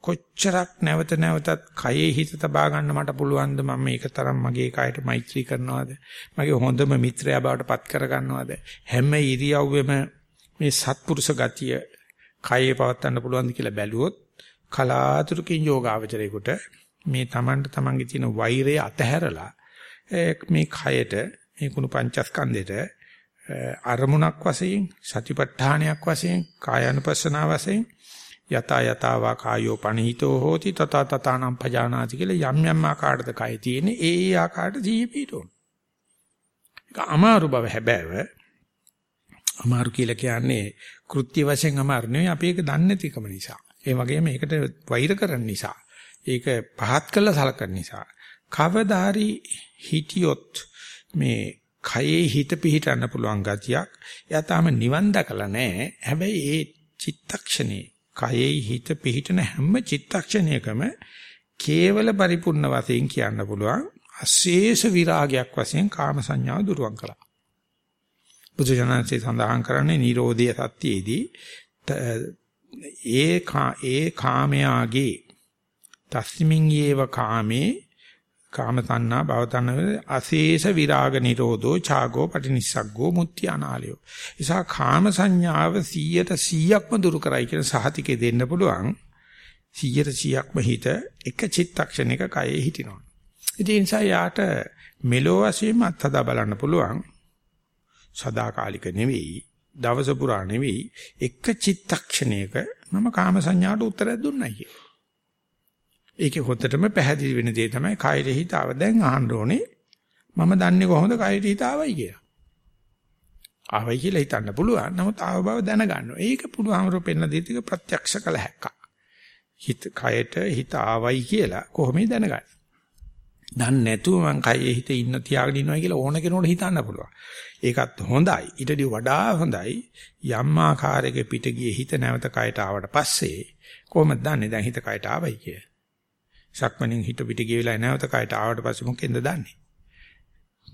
කොච්චරක් නැවත නැවතත් කයේ හිත තබා ගන්න මට පුළුවන්ද? මම මේක තරම් මගේ කයට මෛත්‍රී කරනවද? මගේ හොඳම මිත්‍රයා බවට පත් කර ගන්නවද හැම ඉරියව්වෙම මේ සත්පුරුෂ ගතිය කයේ පවත්වන්න පුළුවන්ද කියලා බැලුවොත් කලාතුරකින් යෝගාවචරයකට මේ Tamanට Tamanගේ තියෙන වෛරය අතහැරලා මේ කයට මේ කුණු පංචස්කන්ධෙට අරමුණක් වශයෙන් සතිපට්ඨානයක් වශයෙන් කායानुපස්සනාව වශයෙන් යතා යතාවා කායෝ පනිහිතෝ හෝති තත තතානම් පජානාති කියලා යම් යම් ආකාරයකට කය තියෙන්නේ ඒ ඒ ආකාරයට ජීවි පිටෝන. ඒක අමාරු බව හැබෑව. අමාරු කියලා කියන්නේ කෘත්‍ය වශයෙන් අමාරු නෙවෙයි අපි ඒක දන්නේ නැතිකම නිසා. ඒ වගේම ඒකට වෛර කරන නිසා. ඒක පහත් කළා සලකන නිසා. කවදාරි හිටියොත් මේ කයේ හිත පිහිටන්න පුළුවන් ගතියක්. එයා තාම නිවන් දැකලා නැහැ. හැබැයි ඒ චිත්තක්ෂණේ කයෙහි හිත පිහිටන හැම චිත්තක්ෂණයකම කේවල පරිපූර්ණ වශයෙන් කියන්න පුළුවන් අශේෂ විරාගයක් වශයෙන් කාම සංඥාව දුරුවන් කළා. බුදුජානකසේ සඳහන් කරන්නේ Nirodhiya සත්‍යයේදී ඒ ඒ කාමයාගේ තස්මින් යේව කාමේ කාම තණ්හා භව තණ්හා අශේෂ විරාග නිරෝධෝ ඡාගෝ පටිනිස්සග්ගෝ මුත්‍ති අනාලයෝ. නිසා කාම සංඥාව 100ට 100ක්ම දුරු කරයි කියන සහතිකේ දෙන්න පුළුවන්. 100ට 100ක්ම හිත එක චිත්තක්ෂණයක කයේ හිටිනවා. ඉතින් ඒ නිසා යාට මෙලෝ වශයෙන් අත්හදා බලන්න පුළුවන්. සදාකාලික නෙවෙයි, දවස පුරා නෙවෙයි, එක චිත්තක්ෂණයක මම කාම සංඥාට උත්තරයක් දුන්නයි කියලා. ඒකේ හොතටම පැහැදිලි වෙන දේ තමයි කායයට හිතාව. දැන් අහන්න ඕනේ මම දන්නේ කොහොමද කායයට හිතාවයි කියලා. ආවයි කියලා හිතන්න පුළුවන්. නමුත් ආව බව දැනගන්න. ඒක පුළුවන්ම පෙන්න දෙතික ප්‍රත්‍යක්ෂ කළ හැක්කක්. හිත කයට හිත ආවයි කියලා කොහොමද දැනගන්නේ? දන්නේ නැතුව මං කයේ හිත ඉන්න තියාගෙන ඉන්නවා කියලා ඕන කෙනෙකුට හිතන්න පුළුවන්. ඒකත් හොඳයි. ඊටදී වඩා හොඳයි යම් ආකාරයක පිට ගියේ හිත නැවත කයට ආවට පස්සේ කොහොමද දන්නේ දැන් හිත කයට ආවයි කියලා? සක්මණෙන් හිත පිට ගිය වෙලාවේ නැවත කයට ආවට පස්සේ මොකෙන්ද දන්නේ?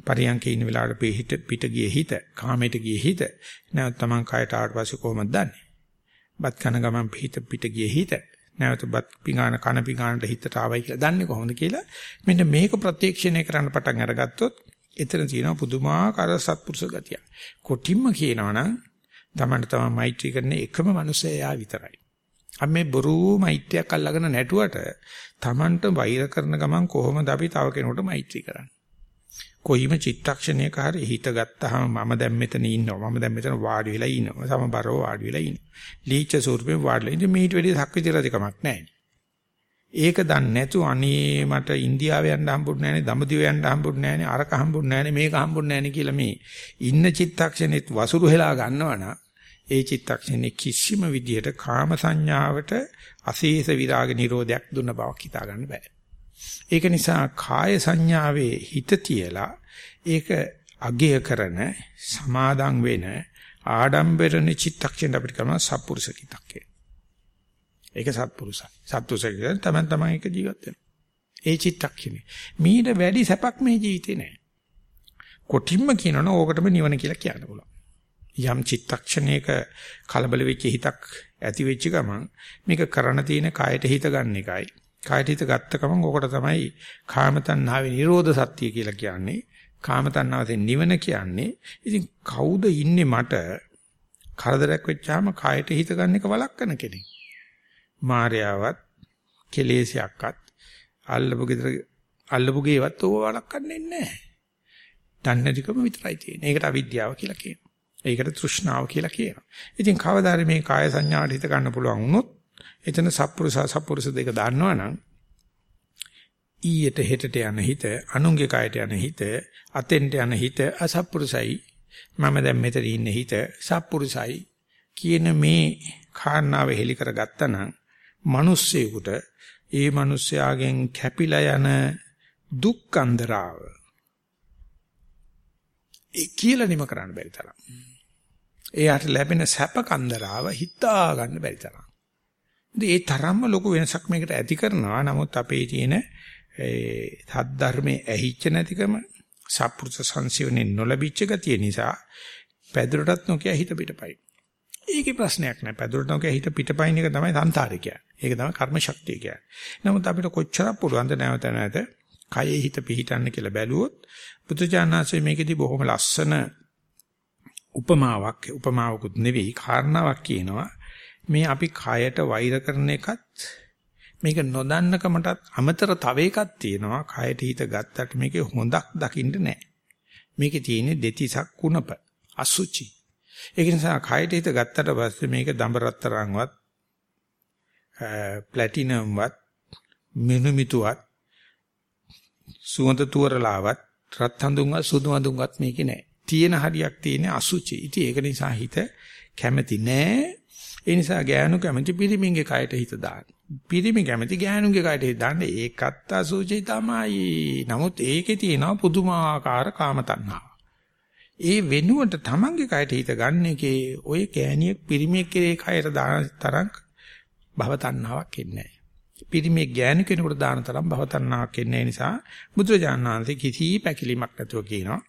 පරියන්කේ ඉන්න වෙලාවට පිට පිට ගියේ හිත, කාමයට ගියේ හිත. නැවත තමන් කයට ආවට පස්සේ කොහොමද දන්නේ? බත් කන ගමන් පිට පිට ගියේ හිත. නැවත බත් පිඟාන කන පිඟානට හිතට ආවයි කියලා දන්නේ කොහොමද කියලා මෙන්න මේක ප්‍රත්‍යක්ෂණය කරන්න පටන් අරගත්තොත් එතන තියෙනවා පුදුමාකාර සත්පුරුෂ ගතිය. කොටිම්ම කියනවා නම් තමන්ට තමයි මෛත්‍රී කරන එකම මිනිසයා විතරයි. අපි මේ බොරු මෛත්‍රියක් අල්ලගෙන නැටුවට තමන්ට වෛර කරන ගමන් කොහොමද අපි තව කෙනෙකුට මෛත්‍රී කරන්නේ? කොයිම චිත්තක්ෂණයක හරි හිත ගත්තාම මම දැන් මෙතන ඉන්නවා. මම දැන් මෙතන වාඩි වෙලා ඉන්නවා. සමබරව වාඩි වෙලා ඉන්නවා. ලීච්ඡ ස්වරූපේ වාඩිලා ඉඳි මේට වැඩි සක්විති රජකමක් නැහැ. ඒක දන්නේ නැතු අනේ මට ඉන්දියාවේ යන්න හම්බුනේ නැහනේ දඹදිව යන්න හම්බුනේ නැහනේ අරක හම්බුනේ නැහනේ මේක හම්බුනේ නැහනේ කියලා මේ ඉන්න චිත්තක්ෂණෙත් වසුරු හෙලා ගන්නවනම් ඒ චිත්තක්ෂණේ කිසිම විදියට කාම සංඥාවට අශේෂ විරාග නිරෝධයක් දුන්න බවක් හිතා ගන්න බෑ. ඒක නිසා කාය සංඥාවේ හිත තියලා ඒක අගය කරන සමාදම් වෙන ආඩම්බරණ චිත්තක්ෂණ අපිට කරන සත්පුරුෂ කිතක්කේ. ඒක සත්පුරුෂයි. සත්පුරුෂය තමයි තමයි ඒක ජීවත් වෙන්නේ. ඒ චිත්තක්ෂණේ. මීට වැඩි සැපක් මේ ජීවිතේ නෑ. කොටින්ම කියනවනේ ඕකටම නිවන කියලා කියන්න පුළුවන්. යම් චිත්තක්ෂණයක කලබල වෙච්ච හිතක් ඇති වෙච්ච ගමන් මේක කරණ තියෙන කායට හිත ගන්න එකයි. කායට හිත ගත්ත ගමන් ඕකට තමයි කාම තණ්හාවේ නිරෝධ සත්‍ය කියලා කියන්නේ. කාම තණ්හාවෙන් නිවන කියන්නේ. ඉතින් කවුද ඉන්නේ මට කරදරයක් වෙච්චාම කායට හිත ගන්න එක වළක්වන කෙනෙක්. මායාවත් කෙලෙසයක්වත් අල්ලපු ගෙදර අල්ලපු ගේවත් ඕව වළක්වන්නේ නැහැ. දන්නේදිකම විතරයි තියෙන්නේ. ඒකට අවිද්‍යාව කියලා කියනවා. ඒකට තෘෂ්ණාව කියලා කියනවා. ඉතින් කවදාද මේ කාය සංඥාට හිත ගන්න පුළුවන් වුණොත් එතන සත්පුරුෂ සත්පුරුෂ දෙක දන්නවනම් ඊයට හෙටට යන හිත අනුන්ගේ කායට යන හිත අතෙන්ට යන හිත අසත්පුරුසයි මම දැන් මෙතන ඉන්න හිත සත්පුරුසයි කියන මේ කාරණාව හෙලි කරගත්තා නම් මිනිස්සෙකුට ඒ මිනිස්යාගෙන් කැපිලා යන දුක්ඛන්දරාව ඒ කියලා නිම කරන්න බැරි තරම්. එයාට ලැබෙන සැප කන්දරාව හිතා ගන්න බැරි තරම්. ඒ තරම්ම ලොකු වෙනසක් මේකට ඇති කරනවා. නමුත් අපේ තියෙන ඒ සද්ධර්මයේ ඇහිච්ච නැතිකම සත්පුරුෂ සංසිවනේ නොලැබිච්ච ගතිය නිසා පැදුරටත් නොකිය හිත පිටපයි. ඒකේ ප්‍රශ්නයක් නැහැ. පැදුරට නොකිය හිත පිටපයින් එක තමයි සංසාරේ කියන්නේ. ඒක තමයි කර්ම ශක්තිය කියන්නේ. නමුත් අපිට කොච්චරක් පුළුවන්ද නැවත නැවත කයේ හිත පිහිටන්න කියලා බැලුවොත් බුදුජානනාංශයේ මේකෙදි බොහොම ලස්සන උපමාවක් උපමාවකුත් නෙවෙයි කාරණාවක් කියනවා. මේ අපි කයට වෛර කරන එකත් මේක නොදන්නකමටත් අමතර තව එකක් තියෙනවා. කයට හිත ගත්තට මේකේ හොඳක් දකින්න නැහැ මේකේ තියෙන්නේ දෙතිසක් කුණප අසුචි. ඒක නිසා කයට හිත ගත්තට පස්සේ මේක දඹරත්තරන්වත් ප්ලැටිනම්වත් මිනුමිතුවත් සුවඳ තුවරලාවත් රත් හඳුන්වත් සුදු හඳුන්වත් මේකේ නැහැ. තියෙන හරියක් තියෙන අසුචි. ඉතින් ඒක නිසා හිත කැමති නෑ. ඒ නිසා ගෑනු කැමති පිරිමින්ගේ කයට හිත දාන්න. පිරිමි කැමති ගෑනුගේ කයට හිත දාන්න ඒකත් අසුචි තමයි. නමුත් ඒකේ තියෙනවා පුදුමාකාර කාම තණ්හාව. ඒ වෙනුවට තමන්ගේ කයට හිත ගන්න එකේ ඔය කෑණියෙක් පිරිමියෙක් කෙරේ කයට දාන තරම් භව තණ්හාවක් එන්නේ නැහැ. පිරිමේ ගෑනු කෙනෙකුට දාන තරම් භව තණ්හාවක් එන්නේ නිසා බුදුරජාණන් වහන්සේ කිසි පැකිලීමක් නැතුව කියනවා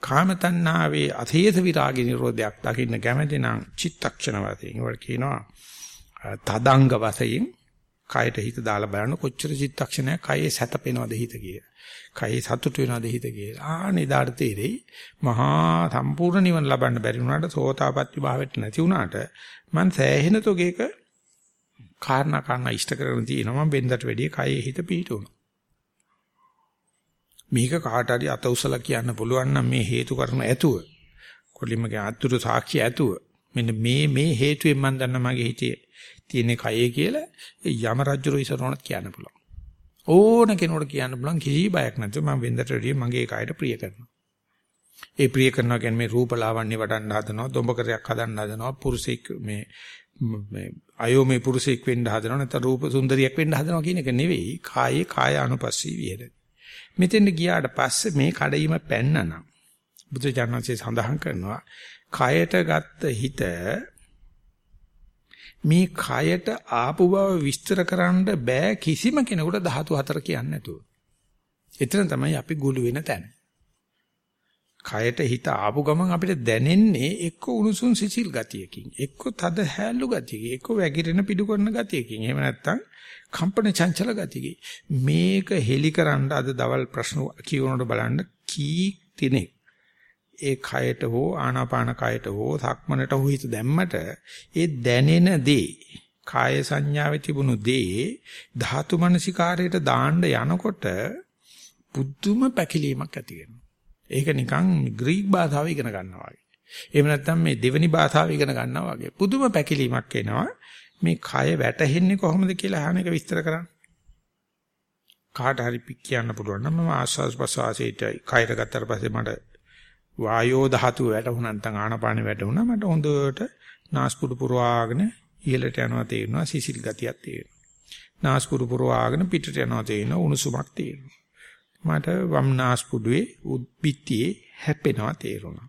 කාම තණ්හාවේ අතීත විරාග නිරෝධයක් දකින්න කැමති නම් චිත්තක්ෂණ වශයෙන් වල කියනවා තදංග වශයෙන් කයට හිත දාලා බලන්න කොච්චර චිත්තක්ෂණයක් කයේ සැතපෙනවද හිත කියලා. කයේ සතුට වෙනවද හිත කියලා. ආනේ දාට තේරෙයි. මහා සම්පූර්ණ නිවන ලබන්න බැරි වුණාට සෝතාපට්ටි භාවයට නැති වුණාට මං සෑහෙන තොගේක කාරණා කාරණා ඉෂ්ට කරගෙන තියෙනවා මම බෙන්දට වැඩිය කයේ හිත පිහිටුණා. මේක කාට හරි අත උසලා කියන්න පුළුවන් නම් මේ හේතු කරන ඇතුව කොලිමගේ අතුරු සාක්ෂි ඇතුව මෙන්න මේ මේ හේතුවෙන් මම දන්න මගේ හිතේ තියෙන කයේ කියලා යම රජුරෝ ඉස්සරහට කියන්න පුළුවන්. ඕන කෙනෙකුට කියන්න පුළුවන් කිසි බයක් නැතුව මම වෙන්දට වැඩිය මගේ කයට ප්‍රිය කරනවා. ඒ ප්‍රිය කරනවා කියන්නේ මේ රූප ලාවන්‍ය වඩන්න හදනවා, දොඹකරයක් හදන්න හදනවා, පුරුෂෙක් මේ මේ අයෝමේ පුරුෂයෙක් වෙන්න හදනවා නැත්නම් රූප සුන්දරියක් වෙන්න හදනවා කියන එක නෙවෙයි කායේ කාය අනුපස්සී විහෙරති. මෙතෙන් ගියාට පස්සේ මේ කඩීම පැන්නනම් බුදු ජානකසේ සඳහන් කරනවා කයට ගත්ත හිත මේ කයට ආපු බව විස්තර කරන්න බෑ කිසිම කෙනෙකුට ධාතු හතර කියන්නේ නැතුව. එතන තමයි අපි ගුළු වෙන තැන. කයට හිත ආපු ගමන් අපිට දැනෙන්නේ එක්ක උණුසුම් සිසිල් ගතියකින් එක්ක තද හැලු ගතියකින් එක්ක වැగిරෙන පිටු කරන ගතියකින් එහෙම නැත්නම් කම්පන චංචල ගතියකින් මේක හෙලිකරන්න අද දවල් ප්‍රශ්න කියවනකොට බලන්න කී තිනේ ඒ කයට හෝ ආනාපාන කයට හෝ සක්මනට හෝ හිත දැම්මට ඒ දැනෙන දේ කාය සංඥාවේ තිබුණු දේ ධාතු මනසිකාරයට දාන්න යනකොට පුදුම පැකිලීමක් ඇති වෙනවා. ඒක නිකන් ග්‍රීක භාෂාව ඉගෙන ගන්නවා වගේ. එහෙම නැත්නම් මේ දෙවෙනි භාෂාව ඉගෙන ගන්නවා වගේ. පුදුම පැකිලීමක් එනවා. මේ කය වැටෙන්නේ කොහොමද කියලා අහන එක විස්තර කරන්න. කාට හරි පික් කියන්න පුළුවන් නම් මම ආස්වාස් ප්‍රසවාසයට කයර ගත්තට පස්සේ මට වායෝ ධාතුව වැටුණා නැත්නම් ආනපානෙ වැටුණා මට හොඳට නාස්පුඩු පුරවාගෙන ඉහළට යනවා තේරෙනවා සිසිල් ගතියක් තේරෙනවා. නාස්පුඩු පුරවාගෙන පිටට යනවා තේරෙනවා උණුසුමක් තේරෙනවා. මට වම් නාස්පුඩුවේ උද්පිටියේ හැපෙනවා තේරුණා.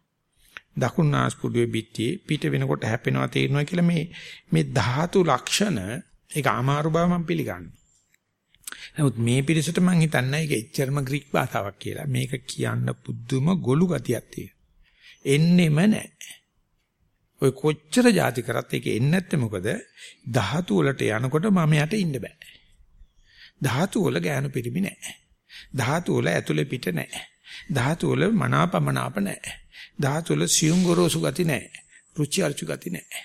දකුණු නාස්පුඩුවේ පිටියේ පිට වෙනකොට හැපෙනවා තේරෙනවා කියලා මේ මේ ධාතු ලක්ෂණ ඒක අමාරු බව මම පිළිගන්නවා. නමුත් මේ පිරිසට මම හිතන්නේ ඒක එච්චරම ග්‍රීක භාෂාවක් කියලා. මේක කියන්න පුදුම ගොළු ගතියක් තියෙනවා. එන්නෙම නැහැ. ඔය කොච්චර જાති කරත් ඒක එන්නේ නැත්තේ මොකද? ධාතු වලට යනකොට මම යට ඉන්න බෑ. ධාතු වල ගෑනු පිරිමි නැහැ. ධාතු වල ඇතුලේ පිට නැහැ. ධාතු වල මනාපමනාප නැහැ. ධාතු වල සියුම් ගොරෝසු ගති නැහැ. රුචි අරුචි ගති නැහැ.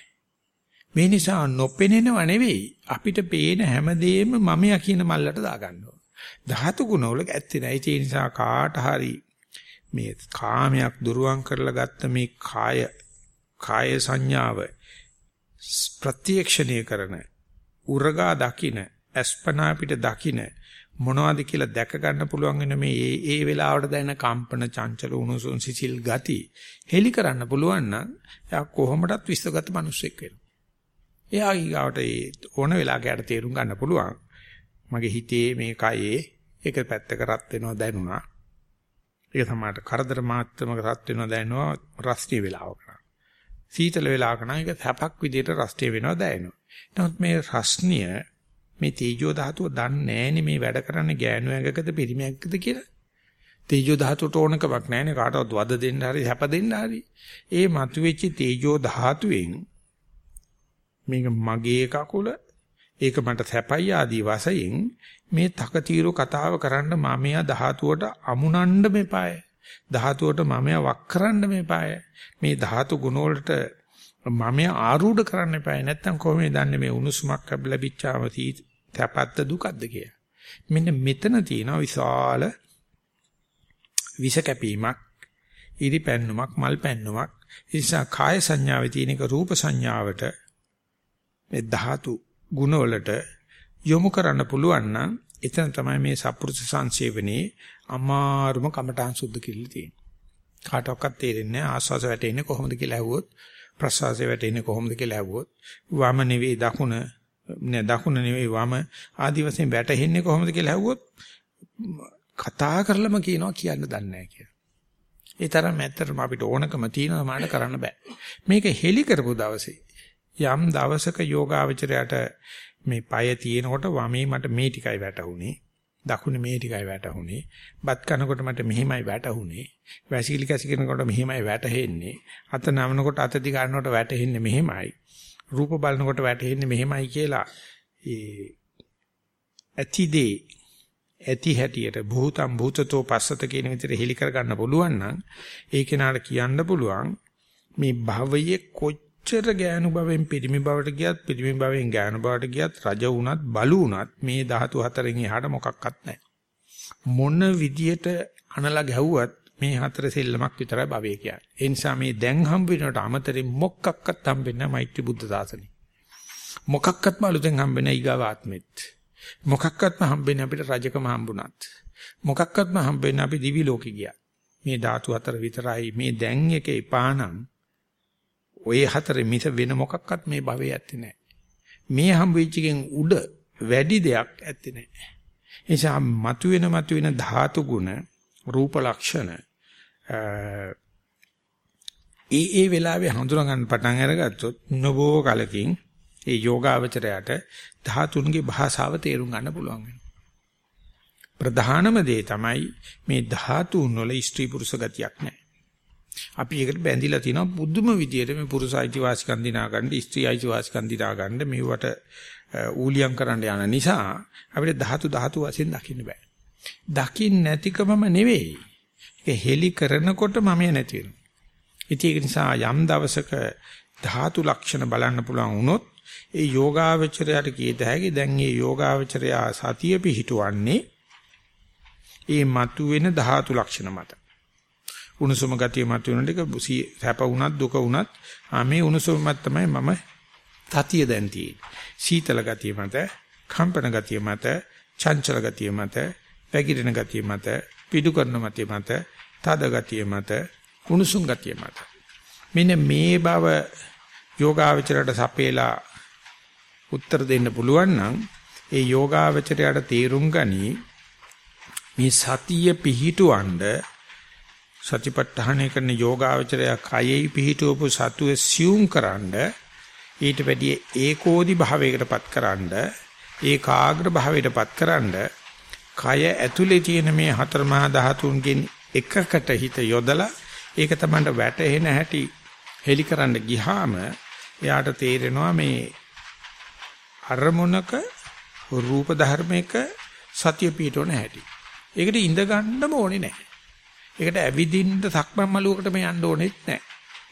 මේ නිසා නොපෙනෙනව නෙවෙයි අපිට පේන හැමදේම මමයා කියන මල්ලට දාගන්න ඕන. ධාතු ගුණ වල ඇත්තේ නැහැ. ඒ නිසා කාට හරි මේ කාමයක් දුරුවන් කරලා ගත්ත මේ කාය කාය සංඥාව ප්‍රත්‍යක්ෂණය කරන උරගා දකින අස්පනා පිට දකින මොනවද කියලා දැක ගන්න පුළුවන් වෙන මේ ඒ ඒ වෙලාවට දැනෙන කම්පන චංචල උණුසුම් සිසිල් ගති හෙලි කරන්න පුළුවන් නම් එයා කොහොමදත් විශ්වගත මිනිස්සෙක් වෙනවා. එයා ඊගාවට ඒ ඕන වෙලාවකට තේරුම් ගන්න පුළුවන්. මගේ හිතේ මේ කයේ එක පැත්තක රත් වෙනවා දැනුණා. ඒක තමයි කරදර මාත්‍රමක රත් වෙනවා දැනෙනවා රස්ටි වෙලාවක. සීතල වෙලාවක නම් ඒක සැපක් විදියට රස්ටි වෙනවා දැනෙනවා. නමුත් මේ රස්නිය මේ තේජෝ ධාතුව දන්නේ නැහෙනේ මේ වැඩ කරන්නේ ගෑනු ඇඟකද පිරිමි ඇඟකද කියලා. තේජෝ ධාතුවට ඕනකමක් නැහැනේ කාටවත් වද දෙන්න හරි හැප දෙන්න හරි. ඒ මතුවෙච්ච තේජෝ ධාතුවෙන් මේක මගේ කකුල ඒක මට සැපයි ආදී වශයෙන් මේ තකතිරු කතාව කරන්න මමයා ධාතුවට අමුණන්න මෙපාය. ධාතුවට මමයා වක් කරන්න මෙපාය. මේ ධාතු ගුණ වලට මමයා ආරූඪ කරන්න එපායි. නැත්තම් කොහොමද දන්නේ මේ උණුසුමක් ලැබිච්චාම තැපත්ත දුකක්ද කියලා. මෙන්න මෙතන තියෙන විශාල විෂ කැපීමක්, ඉරි පැන්නුමක්, මල් පැන්නුමක්. ඒ නිසා කාය සංඥාවේ තියෙන එක රූප සංඥාවට මේ ධාතු ගුණවලට යොමු කරන්න පුළුවන් නම් එතන තමයි මේ සප්පුරුෂ සංසේවනේ අමාරුම කමඨාන් සුද්ධ කිල්ල තියෙන්නේ. කාටවත් තේරෙන්නේ නැහැ ආස්වාස වැටෙන්නේ කොහොමද කියලා ඇහුවොත් ප්‍රසවාසය වැටෙන්නේ කොහොමද කියලා ඇහුවොත් වම නෙවෙයි දකුණ නෑ දකුණ නෙවෙයි වම ආදි වශයෙන් වැටෙන්නේ කොහොමද කියලා ඇහුවොත් කතා කරලම කියනවා කියන්න දන්නේ නැහැ කියලා. ඒ තරම් ඇත්තටම අපිට ඕනකම තියෙනවා මාට කරන්න බෑ. මේක හෙලි කරපු දවසේ යම් දවසක යෝගාවචරයට මේ পায় තියෙනකොට වමේ මට මේ ටිකයි වැටුනේ. දකුණේ මේ ටිකයි වැටුනේ. බත් කනකොට මට මෙහිමයි වැටුනේ. වැසිකිලි කැසිකිනකොට මෙහිමයි වැටෙන්නේ. අත නමනකොට අත දි ගන්නකොට වැටෙන්නේ මෙහිමයි. රූප බලනකොට වැටෙන්නේ මෙහිමයි කියලා ඒ ඇතිදේ ඇති හැටියට භූතම් භූතතෝ පස්සත කියන විදිහට හෙලි කර ගන්න පුළුවන් නම් ඒ කෙනාට කියන්න පුළුවන් මේ භවයේ කොච්චර ගෑනු භවෙන් පිරිමි භවට ගියත් පිරිමි භවෙන් ගෑනු භවට ගියත් රජ වුණත් බලු වුණත් මේ ධාතු හතරෙන් එහාට මොකක්වත් නැහැ. මොන විදියට අනලා ගැහුවත් මේ හතර සෙල්ලමක් විතරයි භවය කියන්නේ. ඒ නිසා මේ දැන් හම්බ වෙනවට අමතරින් මොකක්වත් හම්බෙන්නේ නැහැ මෛත්‍රී බුද්ධ දාසනේ. මොකක්වත්ම අලුතෙන් හම්බෙන්නේ ඊගාව ආත්මෙත්. මොකක්වත්ම හම්බෙන්නේ අපිට රජකම හම්බුණත්. මොකක්වත්ම හම්බෙන්නේ අපි දිවි ලෝකෙ ගියා. මේ ධාතු හතර විතරයි මේ දැන් එක එපානම් ඔය හතරේ මිස වෙන මොකක්වත් මේ භවයේ ඇත්තේ නැහැ. මේ හම්බ වෙච්ච එකෙන් උඩ වැඩි දෙයක් ඇත්තේ නැහැ. ඒ නිසා මතුවෙන මතුවෙන ධාතු ගුණ රූප ලක්ෂණ ඒ ඒ වෙලාවේ හඳුනා ගන්න පටන් අරගත්තොත් නොබෝ කලකින් ඒ යෝගාවචරයට ධාතුන්ගේ භාෂාව තේරුම් ගන්න පුළුවන් වෙනවා. ප්‍රධානම දේ තමයි මේ ධාතුන් වල ස්ත්‍රී පුරුෂ ගතියක් නැහැ. අපි ඒකට බැඳිලා තිනවා බුදුම විදියට මේ පුරුෂ අයිතිවාසිකම් දිනා ගන්න, ස්ත්‍රී අයිතිවාසිකම් දිනා ගන්න මේවට ඌලියම් කරන්න යන නිසා අපිට ධාතු ධාතු වශයෙන් දකින්න බෑ. දකින්න නැතිකමම නෙවෙයි. ඒක හෙලි කරනකොට මම නැති වෙනවා. ඉතින් ඒක නිසා යම් දවසක ධාතු ලක්ෂණ බලන්න පුළුවන් වුණොත් ඒ යෝගාවචරයට කීත හැකි දැන් මේ යෝගාවචරය සතිය පිහිටවන්නේ ඒ මතුවෙන ධාතු ලක්ෂණ මත. උණුසුම ගතිය මතුවෙන ටික සැප වුණත් දුක වුණත් ආ මේ උණුසුමත් තමයි මම තතිය දැන් තියෙන්නේ. සීතල ගතිය මත, කම්පන ගතිය මත, චංචල ගතිය මත, පැකිලෙන ගතිය මත, පිඩු කරන මතිය මත, තද ගතිය මත, උණුසුම් ගතිය මත. මෙන්න මේ බව යෝගාවචරයට සපේලා උත්තර දෙන්න පුළුවන් නම් ඒ යෝගාවචරයට තේරුම් ගනි මේ සතිය පිහිටුවඬ සතිපට්ඨානය කරන යෝගාවචරය කයෙහි පිහිටුවපු සතුවේ සියුම් කරන්න ඊට වැඩිය ඒකෝදි භාවයකටපත් කරන්න ඒකාග්‍ර භාවයටපත් කරන්න කය ඇතුලේ තියෙන මේ හතර මහා ධාතුන්ගෙන් එකකට හිත යොදලා ඒක තමයි වැටෙන හැටි හෙලි කරන්න ගියාම එයාට තේරෙනවා මේ අරමුණක රූප ධර්මයක සතිය පිටවන හැටි. ඒකට ඉඳ ගන්නම ඕනේ නැහැ. ඒකට ඇවිදින්න සක්මන් මළුවකට මේ යන්න ඕනෙත් නැහැ.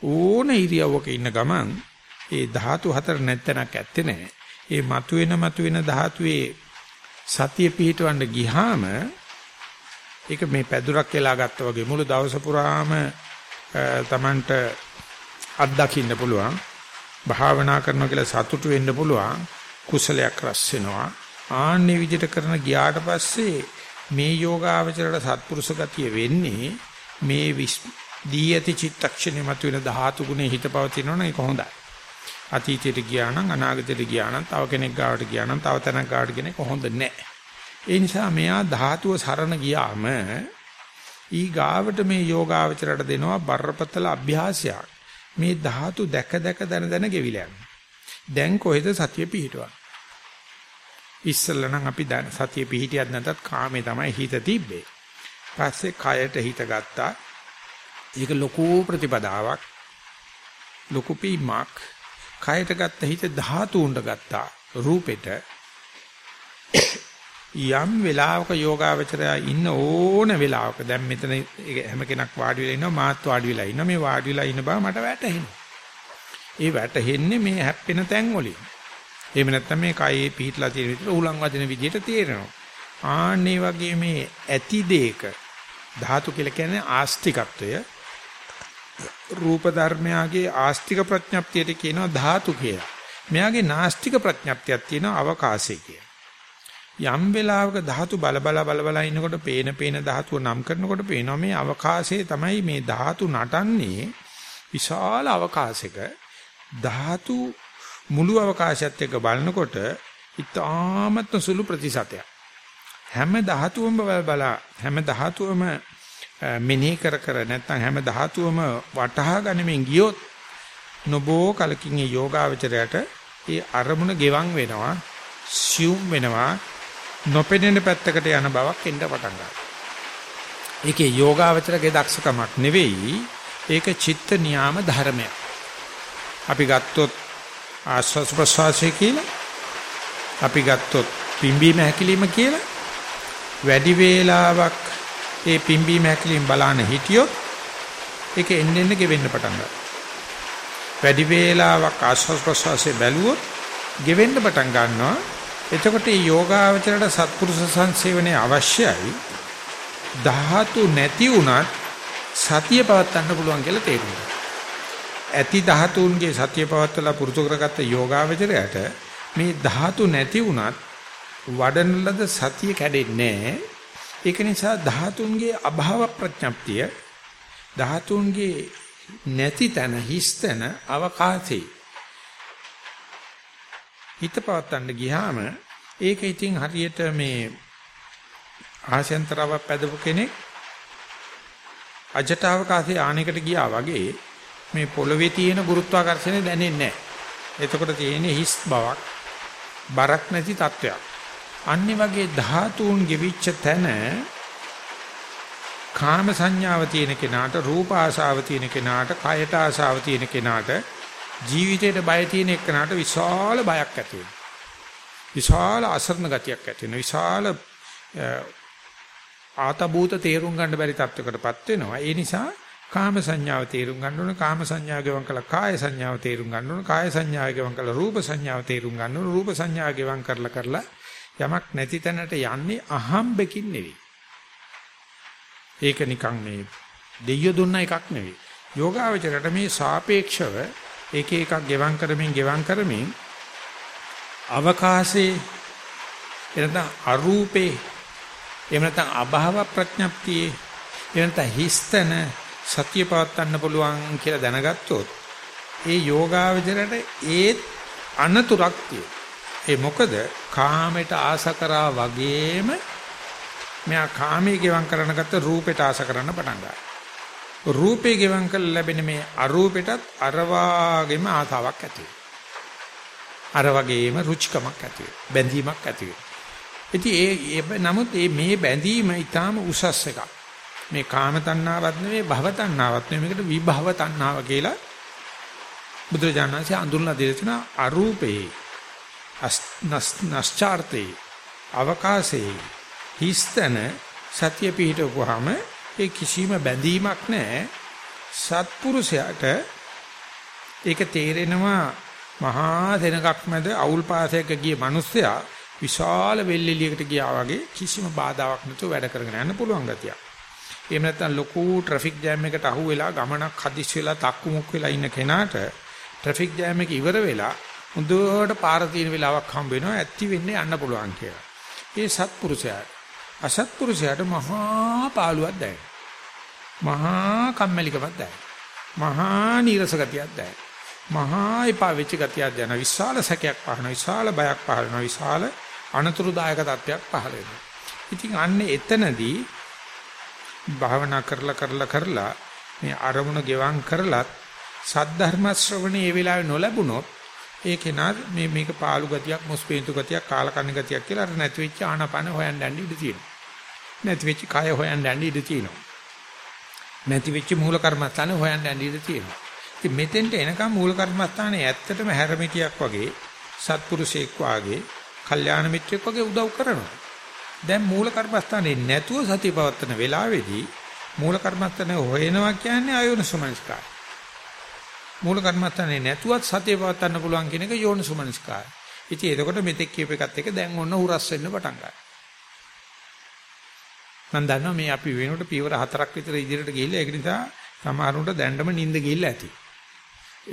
ඕන ඉරියව්වක ඉන්න ගමන් ඒ ධාතු හතර නැත්තනක් ඇත්තේ නැහැ. ඒ මතුවෙන මතුවෙන ධාතුවේ සතිය පිහිටවන්න ගියාම ඒක මේ පැදුරක් කියලා ගත්තා වගේ මුළු දවස පුරාම Tamanට අත්දකින්න පුළුවන්. භාවනා කරනවා කියලා සතුටු වෙන්න පුළුවන්. කුසලයක් රැස් වෙනවා. ආන්නේ විදිහට කරන ගියාට පස්සේ මේ යෝගාවචරයට සත්පුරුෂ ගතිය වෙන්නේ මේ දී ඇති චිත්තක්ෂණය මත වෙන ධාතු ගුණේ හිත පවතිනවනේ ඒක හොඳයි. අතීතයට ගියා නම් අනාගතයට ගියා නම් තව කෙනෙක් ගාවට ගියා නම් තව තැනක් ගාවට කියන එක හොඳ නැහැ. ඒ නිසා මෙයා ධාතුව සරණ ගියාම ඊ ගාවට මේ යෝගාවචරයට දෙනවා බරපතල අභ්‍යාසයක්. මේ ධාතු දැක දැක දන දන ගෙවිලා යනවා. දැන් කොහෙද සතිය පිහිටවන්නේ? ඉස්සෙල්ලා නම් අපි සතිය පිහිටියත් නැතත් කාමේ තමයි හිත තිබ්බේ. පස්සේ කයට හිත ගත්තා. ඒක ලොකු ප්‍රතිපදාවක්. ලොකු පීමක්. කයට ගත්ත හිත ධාතුන්ට ගත්තා. රූපෙට යම් වෙලාවක යෝගාවචරය ඉන්න ඕන වෙලාවක දැන් මෙතන හැම කෙනෙක් වාඩි වෙලා ඉන්නවා මාත් වාඩි වෙලා ඉන්නවා මේ වාඩි වෙලා ඉන්න බව මට වැටහෙනවා. ඒ වැටහෙන්නේ මේ හැප්පෙන තැන් වලින්. එහෙම නැත්නම් මේ කයේ පිහිටලා තියෙන විදිහට උලන් වදින විදිහට තේරෙනවා. ආන්නේ වගේ මේ ඇති දෙයක ධාතු කියලා කියන්නේ ආස්තිකත්වය. රූප ධර්මයාගේ ආස්තික ප්‍රඥප්තියට කියනවා ධාතු කියලා. මෙයාගේ නාස්තික ප්‍රඥප්තියක් තියෙනවා අවකාශය කියලා. යම් වෙලාවක ධාතු බල බල බල බල ඉන්නකොට පේන පේන ධාතුව නම් කරනකොට පේනවා මේ අවකාශයේ තමයි මේ ධාතු නටන්නේ විශාල අවකාශයක ධාතු මුළු අවකාශයත් එක්ක බලනකොට ඉතාමත්ම සුළු ප්‍රතිශතයක්. හැම ධාතුවම බල හැම ධාතුවම මෙනෙහි කර කර නැත්නම් හැම ධාතුවම වටහා ගනිමින් ගියොත් නොබෝ කලකින් ඒ යෝගාවචරයට ඒ අරමුණ ගෙවන් වෙනවා සියුම් වෙනවා නොපෙනෙන පැත්තකට යන බවක් එන්න පටන් ගන්නවා. ඒකේ යෝගාවචරගේ දක්ෂකමක් නෙවෙයි ඒක චිත්ත නියාම ධර්මයක්. අපි ගත්තොත් ආස්වාස් ප්‍රසවාසය කියලා අපි ගත්තොත් පිම්බීම හැකිලිම කියලා වැඩි වේලාවක් ඒ පිම්බීම හැකිලිම බලන්න හිටියොත් ඒක එන්න එන්න ගෙවෙන්න පටන් ගන්නවා. වැඩි වේලාවක් ආස්වාස් ප්‍රසවාසය බැලුවොත් ගෙවෙන්න පටන් ගන්නවා. එතකොට මේ යෝගාවචරයට සත්පුරුෂ සංසේවනයේ අවශ්‍යයි. ධාතු නැති වුණත් සතිය පවත්වන්න පුළුවන් කියලා තේරුණා. ඇති ධාතුන්ගේ සතිය පවත්තලා පුරුදු කරගත්ත යෝගාවචරයට මේ ධාතු නැති වුණත් වඩන ලද සතිය කැඩෙන්නේ ඒක නිසා ධාතුන්ගේ අභාව ප්‍රඥප්තිය ධාතුන්ගේ නැති තන හිස්තන අවකාශේ හිත පවත්තන්න ගියාම ඒක ඉතින් හරියට මේ ආශයන්තරව පැදපු කෙනෙක් අජටවකාශයේ ආනෙකට ගියා වගේ මේ පොළවේ තියෙන ගුරුත්වාකර්ෂණය දැනෙන්නේ නැහැ. එතකොට තියෙන්නේ හිස් බවක්, බරක් නැති තත්වයක්. අනිත් වගේ ධාතුන් ගෙවිච්ච තැන කාම සංඥාව තියෙන කෙනාට, රූප ආශාව තියෙන කෙනාට, කයට ආශාව තියෙන කෙනාට, ජීවිතේට බය තියෙන කෙනාට විශාල බයක් ඇති වෙනවා. විශාල අසරණ ගතියක් ඇති වෙනවා. විශාල ආතබූත තේරුම් ගන්න බැරි තත්වයකටපත් වෙනවා. ඒ නිසා කාම සංඥාව තේරුම් ගන්න ඕන කාම සංඥාව ගෙවන් කළා කාය සංඥාව තේරුම් ගන්න ඕන කාය සංඥාව ගෙවන් කළා රූප සංඥාව තේරුම් ගන්න ඕන රූප සංඥාව ගෙවන් කරලා කරලා යමක් නැති තැනට යන්නේ අහම්බකින් නෙවෙයි. ඒක නිකන් මේ දෙයිය දුන්න එකක් නෙවෙයි. යෝගාවචරයට මේ සාපේක්ෂව එක එකක් ගෙවන් කරමින් ගෙවන් කරමින් අවකාශේ එනත අරූපේ එහෙම නැත්නම් අභාව ප්‍රඥප්තියේ එහෙම නැත්නම් හිස්තන සතිය පවත්වන්න පුළුවන් කියලා දැනගත්තොත් ඒ යෝගාවචරයට ඒත් අනතුරක් ඒ මොකද? කාමයට ආස කරා වගේම මෙයා කාමයේ ගෙවම් කරන ගත්ත රූපයට ආස කරන්න පටන් ගන්නවා. රූපේ ගෙවම් කරලා ලැබෙන මේ අරූපෙටත් අර වාගේම ආසාවක් ඇති අර වගේම රුචිකමක් ඇති බැඳීමක් ඇති ඉතින් ඒ නමුත් මේ බැඳීම ඊටාම උසස් එකක්. මේ කාම තණ්හාවක් නෙවෙයි භව තණ්හාවක් නෙවෙයි. මේකට විභව තණ්හාව කියලා බුදුරජාණන්සේ අඳුරලා දෙලා තියෙන අරූපේ. නස්චාර්තේ අවකාශේ හිස්තන සතිය පිහිටවුවාම ඒ කිසිම බැඳීමක් නැහැ සත්පුරුෂයාට ඒක තේරෙනවා මහා දෙනකක් මැද අවුල් පාසයක ගිය මිනිස්සයා විශාල වෙල්ෙලියකට ගියා වගේ කිසිම බාධාවක් නැතුව වැඩ කරගෙන යන්න පුළුවන් ගතියක්. එහෙම නැත්නම් ලොකු ට්‍රැෆික් ජෑම් එකකට අහු වෙලා ගමනක් හදිස්සි වෙලා තක්කු මුක් වෙලා ඉන්න කෙනාට ට්‍රැෆික් ජෑම් එක ඉවර වෙලා හොඳට පාර තියෙන වෙලාවක් හම්බ වෙනවා ඇත්ති වෙන්නේ යන්න පුළුවන් කියලා. ඒ සත්පුරුෂයාට අසත්පුරුෂයාට මහා පාළුවක් දැනෙනවා. මහා කම්මැලිකමක් දැනෙනවා. මහා නීරස ගතියක් දැනෙනවා. මහා එපා වෙච්ච ගතියක් දැනෙනවා. විශාල සැකයක් පහන විශාල බයක් පහල වෙනවා. විශාල අනතුරුදායක තත්ත්වයක් පහල වෙනවා. ඉතින් අන්නේ එතනදී භාවනා කරලා කරලා කරලා මේ අරමුණ ගෙවම් කරලත් සද්ධර්ම ශ්‍රවණේ ඒ වෙලාවේ නොලැබුණොත් ඒ කෙනා මේ මේක පාළු ගතියක් මොස්පේන්තු ගතියක් කාලකන්ණි ගතියක් කියලා අර නැති වෙච්ච ආනපන හොයන්න යන්න ඉඩ තියෙනවා. නැති වෙච්ච කය හොයන්න යන්න ඉඩ තියෙනවා. නැති වෙච්ච මූල කර්මස්ථානේ හොයන්න යන්න ඉඩ තියෙනවා. ඉතින් මෙතෙන්ට එනකම් මූල කර්මස්ථානේ ඇත්තටම හැරමිටියක් වගේ සත්පුරුෂයෙක් වාගේ කල්යාණ මිත්‍රයෙක් වගේ උදව් කරනවා. දැන් මූල කර්මස්ථානේ නැතුව සතිය පවත්වන වෙලාවේදී මූල කර්මස්ථානේ හොයනවා කියන්නේ ආයෝනසමනස්කාරය. මූල කර්මස්ථානේ නැතුවත් සතිය පවත්වන්න පුළුවන් කියන එක යෝනසමනස්කාරය. ඉතින් එතකොට මෙතෙක් කියප එකත් එක දැන් ඔන්න හුරස් වෙන්න පටන් ගන්නවා. මම දන්නවා මේ අපි වෙනකොට පියවර හතරක් විතර ඉදිරියට ගිහිල්ලා ඒක නිසා සමහරුන්ට දැන්නම නිින්ද ගිහිල්ලා ඇති.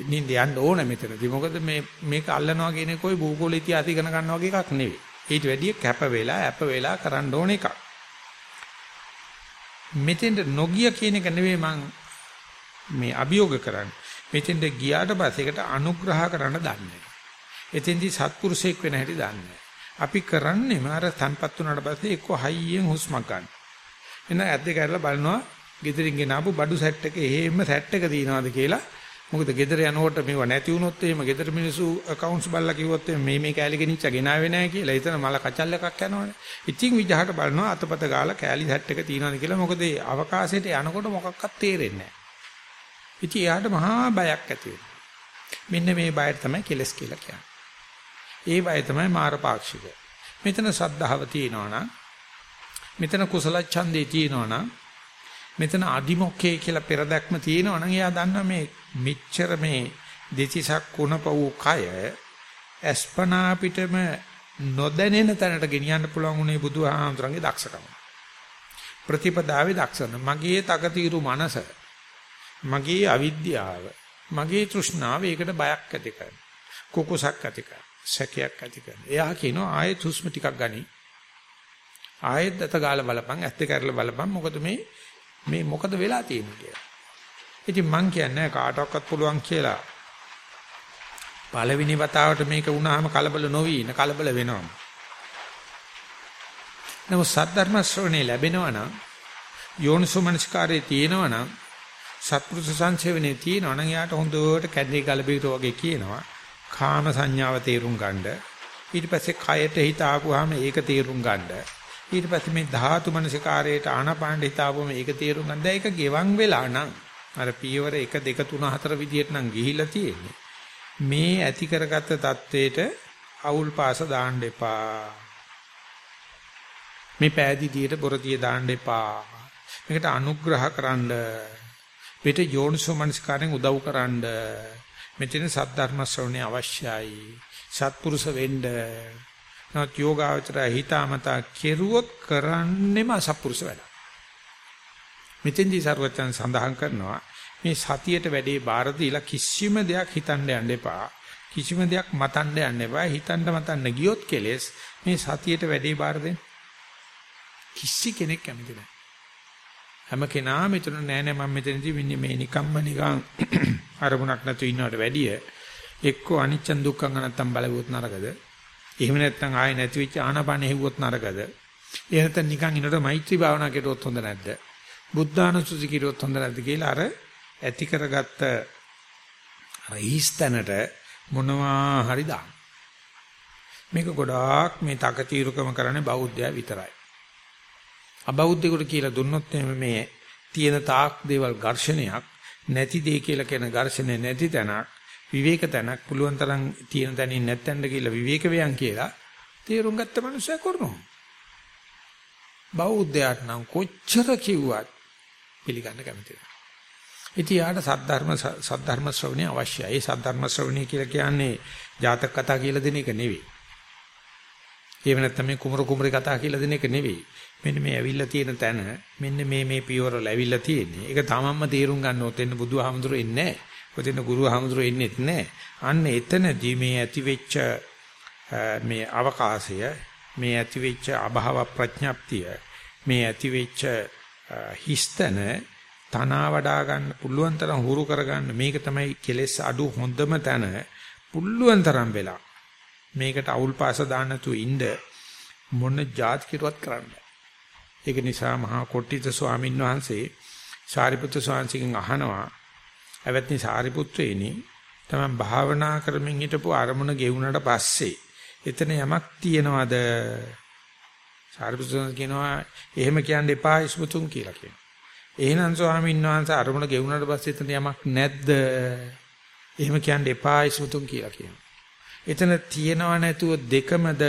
නිින්ද යන්න ඕන මෙතනදී. මොකද මේ මේක අල්ලනවා කියන එක කොයි භූගෝල ඉතිහාසය ඉගෙන ගන්නවා වගේ එකක් නෙවෙයි. ඊට වැඩිය කැප වෙලා අප වෙලා කරන්න ඕන එකක්. මෙතෙන්ට නොගිය කියන එක නෙවෙයි මං මේ අභියෝග කරන්නේ. මෙතෙන්ට ගියාට පස්සේ ඒකට අනුග්‍රහ කරන්න දන්නේ. එතෙන්දී සත්පුරුෂයෙක් වෙන හැටි දන්නේ. අපි කරන්නේ මාර තන්පත් වුණාට පස්සේ එක්ක හයියෙන් හුස්මක් ගන්න. එන ඇද්ද කරලා බලනවා ගෙදරින් ගෙන ආපු බඩු සෙට් එක එහෙම සෙට් එක තියනවාද කියලා මොකද ගෙදර යනකොට මේව නැති වුණොත් එහෙම ගෙදර මිනිස්සු accounts බලලා කිව්වොත් මේ මේ කෑලි ගෙනිච්ච ගෙනාවේ නැහැ කියලා එතන මල කචල් එකක් යනවනේ. ඉතින් විජහට බලනවා අතපත ගාලා කෑලි සෙට් එක තියනවාද කියලා මොකද ඒ අවකාශයට යනකොට මොකක්වත් තේරෙන්නේ නැහැ. ඉතින් එයාට මහා බයක් ඇති මෙන්න මේ බයට තමයි කෙලස් කියලා කියන්නේ. ඒ බය තමයි මාරපාක්ෂික. මෙතන සද්ධාව තියෙනවනම් මෙතන කුසල ඡන්දේ තියෙනවනම් මෙතන අදිමොක්කේ කියලා පෙරදක්ම තියෙනවනම් එයා දන්නවා මේ මෙච්චර මේ දෙතිසක් කුණප වූ කය අස්පනා පිටම නොදැනෙන තැනට ගෙනියන්න පුළුවන් උනේ බුදුහාමුදුරන්ගේ දක්ෂකම. ප්‍රතිපදාවේ දක්ෂන මගේ තකතිරු මනස මගේ අවිද්‍යාව මගේ තෘෂ්ණාව ඒකට බයක් ඇති කරන කුකුසක් ඇති කරන සැකයක් ඇති කරන එයා කියනවා ආයෙත් හුස්ම ටිකක් ගනි ආයෙත් දත ගාලා බලපන් ඇත්ත කරලා බලපන් මොකද මේ මේ මොකද වෙලා තියෙන්නේ කියලා. ඉතින් මං කියන්නේ කාටවත් පුළුවන් කියලා. පළවෙනි වතාවට මේක වුණාම කලබල නොවි ඉන්න කලබල වෙනවා. නමුත් සද්ධර්ම ශ්‍රවණේ ලැබෙනවා නම් යෝනිසෝමනස්කාරයේ තියෙනවා නම් සත්පුරුෂ සංසේවනේ තියෙනවා නම් එයාට හොඳට කැඳේ ගලබීර වගේ කියනවා. කාම සංඥාව තේරුම් ගන්නද ඊට පස්සේ කයට හිත ආපුවාම ඒක තේරුම් ගන්නද ඊට පස්සේ මේ ධාතු මනසිකාරයට ආනාපාන හිත ආපුවාම ඒක තේරුම් ගන්නද ඒක ගෙවන් වෙලා නම් අර පියවර 1 2 3 4 විදියට නම් ගිහිලා තියෙන්නේ මේ ඇති කරගත්ත தത്വෙට අවුල් පාස දාන්න එපා. මේ පෑදීදියට බොරදිය දාන්න එපා. මේකට අනුග්‍රහ කරන්න පිට යෝනිසෝ මනස්කාරයෙන් උදව් කරන්න මෙතන සද්ධර්ම ශ්‍රවණය අවශ්‍යයි. සත්පුරුෂ වෙන්න. නමුත් යෝගාවචරය හිතාමතා කෙරුවොත් කරන්නෙම අසත්පුරුෂ වැඩ. මෙතෙන්දී සර්වචන් සඳහන් කරනවා මේ සතියට වැඩේ බාර දීලා කිසිම දෙයක් හිතන්න යන්න එපා. කිසිම දෙයක් මතන්න යන්න එපා. හිතන්න මතන්න ගියොත් කෙලෙස් මේ සතියට වැඩේ බාර දෙන්න. කිසි කෙනෙක් කැමති නැහැ. හැම කෙනාම හිතන නෑ නෑ මම මෙතනදී වෙන්නේ මේ නිකම්ම නිකන් *clears throat* අරමුණක් නැතුව ඉන්නවට වැඩිය එක්කෝ අනිච්ච දුක්ඛං නැත්තම් බලවුවොත් නරකද? එහෙම නැත්තම් ආයෙ නැති වෙච්ච ආනපන හෙව්වොත් නරකද? එහෙම නැත්තම් නිකන් ඉන්නකොට මෛත්‍රී භාවනා කෙරුවොත් හොඳ නැද්ද? බුද්ධානුසුති කිරුවොත් හොඳ නැද්ද කියලා අර ඇති කරගත්ත අර ඊස්තැනට මොනවා හරි දාන්න. මේක ගොඩාක් මේ තකතිරුකම කරන්නේ බෞද්ධයා විතරයි. අබෞද්ධයෙකුට කියලා දුන්නොත් මේ තියෙන තාක් දේවල් ඝර්ෂණයක් නැති දෙය කියලා කියන ඝර්ෂණය නැති තැනක් විවේක තැනක් පුළුවන් තරම් තියෙන තැනින් නැත්තෙන්ද කියලා විවේක වේයන් කියලා තේරුම් ගත්ත මනුස්සය කරනවා. බෞද්ධයාට නම් කොච්චර කිව්වත් පිළිගන්න කැමති නැහැ. ඉතින් යාට සද්ධර්ම සද්ධර්ම ශ්‍රවණය අවශ්‍යයි. ඒ සද්ධර්ම ශ්‍රවණය කියලා කියන්නේ ජාතක කතා කියලා දෙන එක නෙවෙයි. එහෙම නැත්නම් මේ කුමරු කුමරි කතා කියලා දෙන එක නෙවෙයි. මෙන්න මේ ඇවිල්ලා තියෙන තැන මෙන්න මේ මේ පියවරල ඇවිල්ලා තියෙන්නේ. ඒක තමන්ම තේරුම් ගන්න ඕත් එන්න බුදුහාමුදුරුවෝ එන්නේ නැහැ. ඔතෙන් ගුරුහාමුදුරුවෝ එන්නේත් නැහැ. අන්න එතනදී මේ ඇතිවෙච්ච මේ අවකාශය මේ ඇතිවෙච්ච අභාව ප්‍රඥාප්තිය මේ ඇතිවෙච්ච හිස්තන තනවා වඩා ගන්න පුළුවන් තරම් හුරු කරගන්න මේක තමයි කෙලෙස් අඩු හොඳම තැන පුළුවන් තරම් වෙලා මේකට අවුල් පාස දාන්න තු ඉන්න මොන જાත් කිරුවත් කරන්න ඒක නිසා මහා කොට්ටිත ස්වාමීන් වහන්සේ සාරිපුත්‍ර ස්වාමීන් අහනවා එවත්නි සාරිපුත්‍රේනි තමයි භාවනා කරමින් හිටපු අරමුණ ගෙවුනට පස්සේ එතන යමක් තියනවද සාරිපුත්‍රයන් කියනවා එහෙම කියන්න එපා ඉස්මුතුන් කියලා කියනවා. එහෙනම් ස්වාමීන් වහන්සේ අරමුණ ගෙවුනට පස්සේ එතන යමක් නැද්ද? එහෙම කියන්න එපා ඉස්මුතුන් කියලා කියනවා. එතන තියනව නැතුව දෙකමද?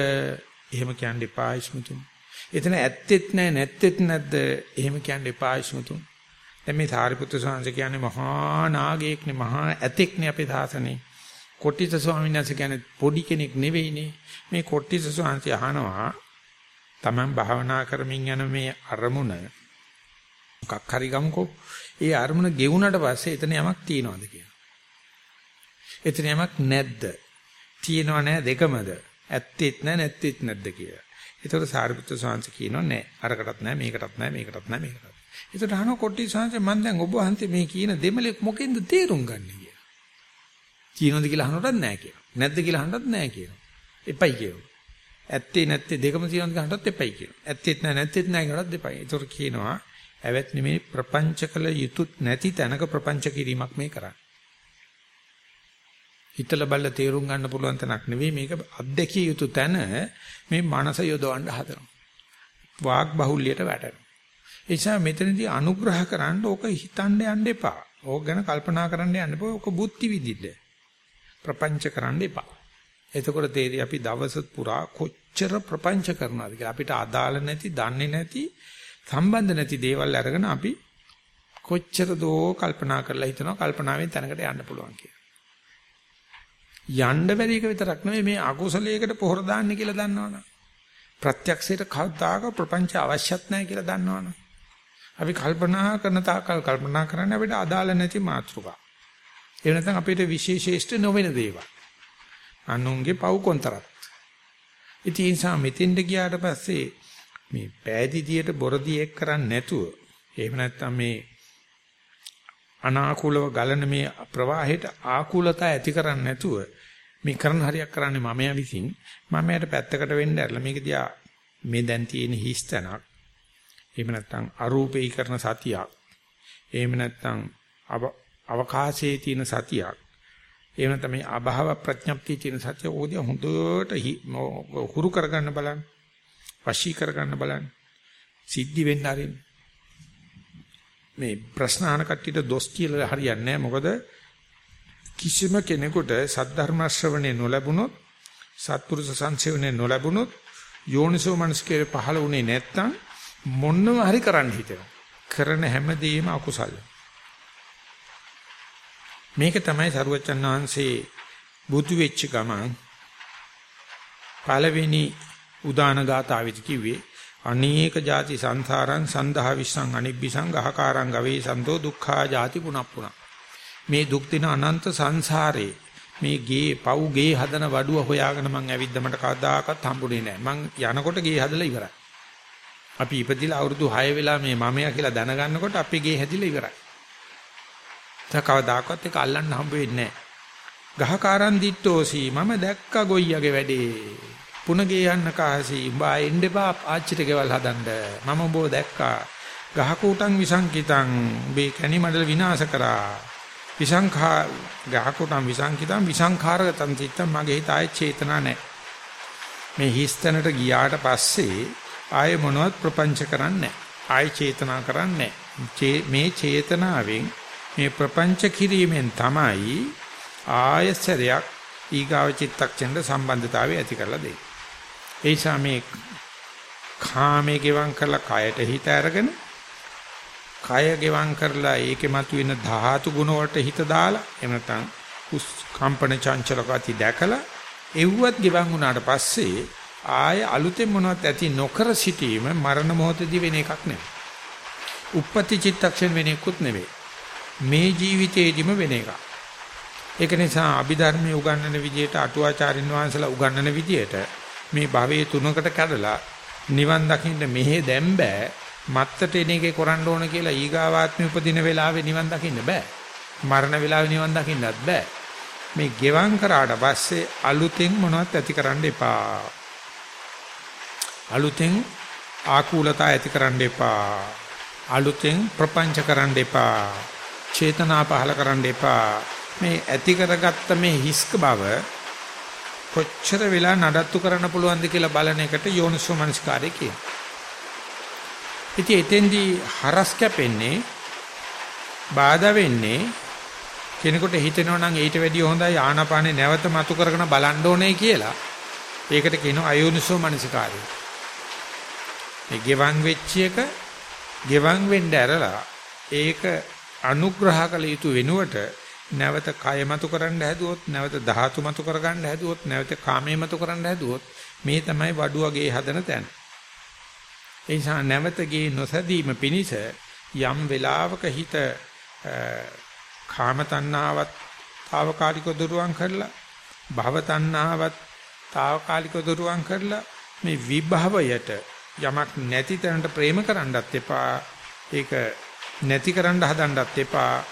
එහෙම කියන්න එපා ඉස්මුතුන්. එතන ඇත්තෙත් නැහැ නැත්තෙත් නැද්ද? එහෙම කියන්න එපා ඉස්මුතුන්. දැන් මේ සාරිපුත්‍ර ස්වාමීන් කියන්නේ මහා නාගයෙක්නේ මහා ඇතෙක්නේ අපේ සාසනේ. කොට්ටිත ස්වාමීන් වහන්සේ කියන්නේ පොඩි කෙනෙක් නෙවෙයිනේ. මේ කොට්ටිත ස්වාමීන් අහනවා Taman භාවනා කරමින් යන මේ අරමුණ මොකක් හරි ගමුකෝ. ඒ අරමුණ ගෙවුනට පස්සේ එතන යමක් තියනවාද කියලා. එතන යමක් නැද්ද? තියනව නැහැ දෙකමද? ඇත්තෙත් නැහැ නැත්තෙත් නැද්ද කියලා. ඒතකොට සාරිපුත්‍ර ස්වාමීන් කියනවා නෑ. අරකටත් නෑ මේකටත් නෑ මේකටත් නෑ මේකටත්. ඒතකොට අහන කොටි ස්වාමීන් මම දැන් ඔබ වහන්සේ මේ කියන දෙමලෙක් මොකෙන්ද තේරුම් ගන්නෙ කියලා. කියනවද කියලා අහනකොටත් නෑ කියනවා. නැද්ද කියලා අහනකොටත් නෑ කියනවා. එපයි කියනවා. ඇත්තේ නැත්තේ දෙකම තියෙනවද ගන්නටත් එපයි කියනවා. ඇත්තෙත් නැහැ නැත්තෙත් නැහැ කියනටත් එපයි. ඒතර කියනවා ඇවැත් නෙමේ ප්‍රපංච කළ යුතුත් නැති තැනක ප්‍රපංච කිරීමක් මේ කරන්නේ. හිතල බල්ල තේරුම් ගන්න පුළුවන් තැනක් නෙවෙයි මේක අත්දැකිය යුතු තැන මේ මනස යොදවන්න හදනවා. වාග් බහුල්‍යයට වැටෙනවා. ඒ නිසා මෙතනදී අනුග්‍රහ කරන්න ඕක හිතන්න යන්න එපා. ඕක ගැන කල්පනා කරන්න යන්න එපා. ඕක බුද්ධි විදිහට. ප්‍රපංච කරන්න එපා. එතකොට තේරි අපි දවස පුරා කොච්චර ප්‍රපංච කරනවද කියලා අපිට අදාළ නැති, දන්නේ නැති, සම්බන්ධ නැති දේවල් අරගෙන අපි කොච්චර දෝ කල්පනා කරලා හිතනවා කල්පනාවෙන් තැනකට යන්න පුළුවන් කියලා. යන්න බැරි එක විතරක් නෙවෙයි මේ අකුසලයකට පොහොර දාන්න කියලා දන්නවනේ. ප්‍රත්‍යක්ෂයට කවදාක ප්‍රපංච අවශ්‍යත් නැහැ කියලා දන්නවනේ. අපි කල්පනා කරන තාකල් කල්පනා කරන්නේ අපිට අදාළ නැති මාතෘකා. ඒ නැත්නම් අපිට විශේෂේෂ්ඨ නොවන දේවල්. අනුන්ගේ පව් කොන්තරත්. ඉතින් ඒ නිසා මෙතෙන්ට ගියාට පස්සේ මේ පෑදීදියට බොරදී එක් කරන්නේ නැතුව එහෙම නැත්නම් මේ අනාකූලව ගලන මේ ප්‍රවාහයට ආකූලතා ඇති කරන්නේ නැතුව මේ කරන හරියක් කරන්නේ මමයා විසින් මමයාට පැත්තකට වෙන්න ඇරලා මේක දිහා මේ දැන් තියෙන හිස්තනක් එහෙම නැත්නම් අරූපීකරණ සතියක් එහෙම නැත්නම් අවකාශයේ තියෙන සතියක් එහෙම නැත්නම් මේ අභාව ප්‍රඥප්තිය කියන සත්‍ය ඕදිය හොඳට හුරු කරගන්න බලන්න. වශී කරගන්න බලන්න. සිද්ධි වෙන්න ආරින්. මේ ප්‍රශ්න අහන කට්ටියට දොස් කියලා හරියන්නේ නැහැ. මොකද කිසිම කෙනෙකුට සද්ධර්ම ශ්‍රවණේ නොලැබුණොත් සත්පුරුෂ සංසේවනේ නොලැබුණොත් යෝනිසෝ මනස්කේ පහළ වුණේ නැත්තම් මොන්නම හරි කරන්න හිතෙනවා. කරන හැමදේම අකුසල. මේක තමයි සරුවචන් වහන්සේ බුදු වෙච්ච ගමන් පළවෙනි උදාන ගාතාවෙදි කිව්වේ අනේක ಜಾති සංසාරං සන්දහා විස්සං අනිබ්බිසං ගහකාරං ගවේ සන්තෝ දුක්ඛා ಜಾති පුනප්පුන මේ දුක් දින අනන්ත සංසාරේ මේ ගේ පව් ගේ හදන වඩුව හොයාගෙන මං ඇවිද්ද මට කවදාකවත් හම්බුනේ නැහැ මං යනකොට ගේ හදලා ඉවරයි. අපි ඉපදිලා අවුරුදු 6 වෙලා මේ මමයා කියලා දැනගන්නකොට අපේ ගේ හැදිලා ඉවරයි. තව කවදාකවත් ඒක අල්ලන්න හම්බ වෙන්නේ නැහැ ගහකාරන් දිට්ටෝසි මම දැක්ක ගොයියගේ වැඩේ. පුණගේ යන්න කාසි උඹා එන්න එපා ආච්චිට ගෙවල් හදන්න. මම උඹව දැක්කා. ගහකූටන් විසංකිතං උඹේ කැණි මඩල විනාශ කරා. විසංඛා ගහකූටන් විසංකිතං විසංඛාරගතං චිත්තං මගේ හිත ආයේ චේතනා නැහැ. මේ හිස්තැනට ගියාට පස්සේ ආයේ මොනවත් ප්‍රපංච කරන්නේ ආයේ චේතනා කරන්නේ මේ චේතනාවෙන් මේ ප්‍රපංච කිරීමෙන් තමයි ආයසරයක් ඊගාව චිත්තක්ෂණයට සම්බන්ධතාවය ඇති කරලා දෙන්නේ. ඒ නිසා මේ කාමයේ ගෙවම් කරලා කයට හිත අරගෙන කය ගෙවම් කරලා ඒකේ මතුවෙන ධාතු ගුණ වලට හිත දාලා එහෙම නැත්නම් කම්පන චංචල ගති දැකලා එව්වත් ගෙවම් වුණාට පස්සේ ආය අලුතෙන් මොනවත් ඇති නොකර සිටීම මරණ මොහොතදී වෙන එකක් නෙවෙයි. උප්පත්ති චිත්තක්ෂණ වෙන එකකුත් නෙවෙයි. මේ ජීවිතේදිම වෙන එකක්. ඒක නිසා අභිධර්මයේ උගන්වන විදිහට අටුවාචාරින් වහන්සලා උගන්වන විදිහට මේ භවයේ තුනකට කැඩලා නිවන් දකින්න මෙහෙ දැන් බෑ මත්තට එන එකේ කරන්න ඕන කියලා ඊගාවාත්මි උපදින වෙලාවේ නිවන් දකින්න බෑ. මරණ වෙලාවේ නිවන් දකින්නත් බෑ. මේ ගෙවම් කරාට පස්සේ අලුතෙන් මොනවත් ඇති කරන්න එපා. අලුතෙන් ආකූලතා ඇති කරන්න එපා. අලුතෙන් ප්‍රපංච කරන්න එපා. චේතනා පහල කරන්න එපා. මේ ඇති කරගත්ත මේ හිස්ක බව කොච්චර වෙලා නඩත්තු කරන්න පුළුවන්ද කියලා බලන එකට යෝනිසෝ මනස්කාරය කියනවා. ඉතින් එතෙන්දී හරස් කැපෙන්නේ බාධා වෙන්නේ කෙනෙකුට හිතෙනවා නම් ඊට වැඩිය හොඳයි ආනාපානේ නැවත මතු කරගෙන බලන්න ඕනේ කියලා. ඒකට කියනවා අයෝනිසෝ මනසිකාරය. මේ ගෙවන් වෙච්ච එක ගෙවන් වෙන්න ඇරලා ඒක අනුග්‍රහ කළ යුතු වෙනුවට නැවත කය මතු කරන්න හැදුවොත් නැවත ධාතු මතු කරගන්න හැදුවොත් නැවත කාමයේ මතු කරන්න හැදුවොත් මේ තමයි වඩුවගේ හදන තැන. ඒ නිසා නැවතගේ නොසැදීම පිණිස යම් වෙලාවක හිත කාම තණ්හාවත් తాවකාලික දුරුවන් කරලා භව තණ්හාවත් తాවකාලික දුරුවන් කරලා මේ විභවයට යමක් නැති තැනට ප්‍රේම කරන්නත් එපා. ඒක නැති කරන්න හදන්නත් එපා.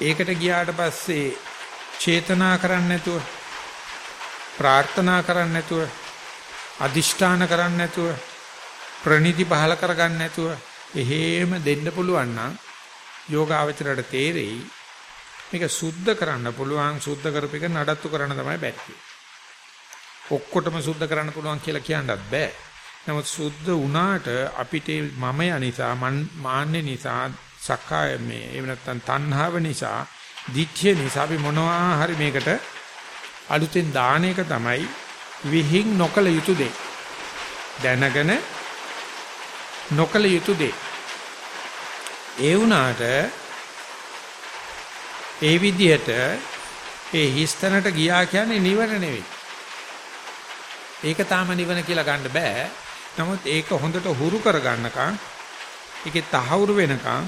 ඒකට ගියාට පස්සේ චේතනා කරන්නේ නැතුව ප්‍රාර්ථනා කරන්නේ නැතුව අදිෂ්ඨාන කරන්නේ නැතුව ප්‍රණිති පහල කරගන්න නැතුව එහෙම දෙන්න පුළුවන් නම් යෝගාවචරයට තේරෙයි මේක සුද්ධ කරන්න පුළුවන් සුද්ධ කරපෙක නඩත්තු කරන්න තමයි බැහැ. ඔක්කොටම සුද්ධ කරන්න පුළුවන් කියලා කියන්නත් බෑ. නමුත් සුද්ධ වුණාට අපිට මම නිසා මාන්නේ නිසා සක්කාය මේ එහෙම නැත්නම් තණ්හාව නිසා දිත්‍ය නිසා අපි මොනවා හරි මේකට අලුතෙන් දාන එක තමයි විහිං නොකල යුතු දේ. දැනගෙන නොකල යුතු දේ. ඒ වුණාට ඒ විදිහට ඒ හිස්තැනට ගියා කියන්නේ නිවන නෙවෙයි. ඒක තාම නිවන කියලා ගන්න බෑ. නමුත් ඒක හොඳට හුරු කරගන්නකම් ඒකේ තහවුරු වෙනකම්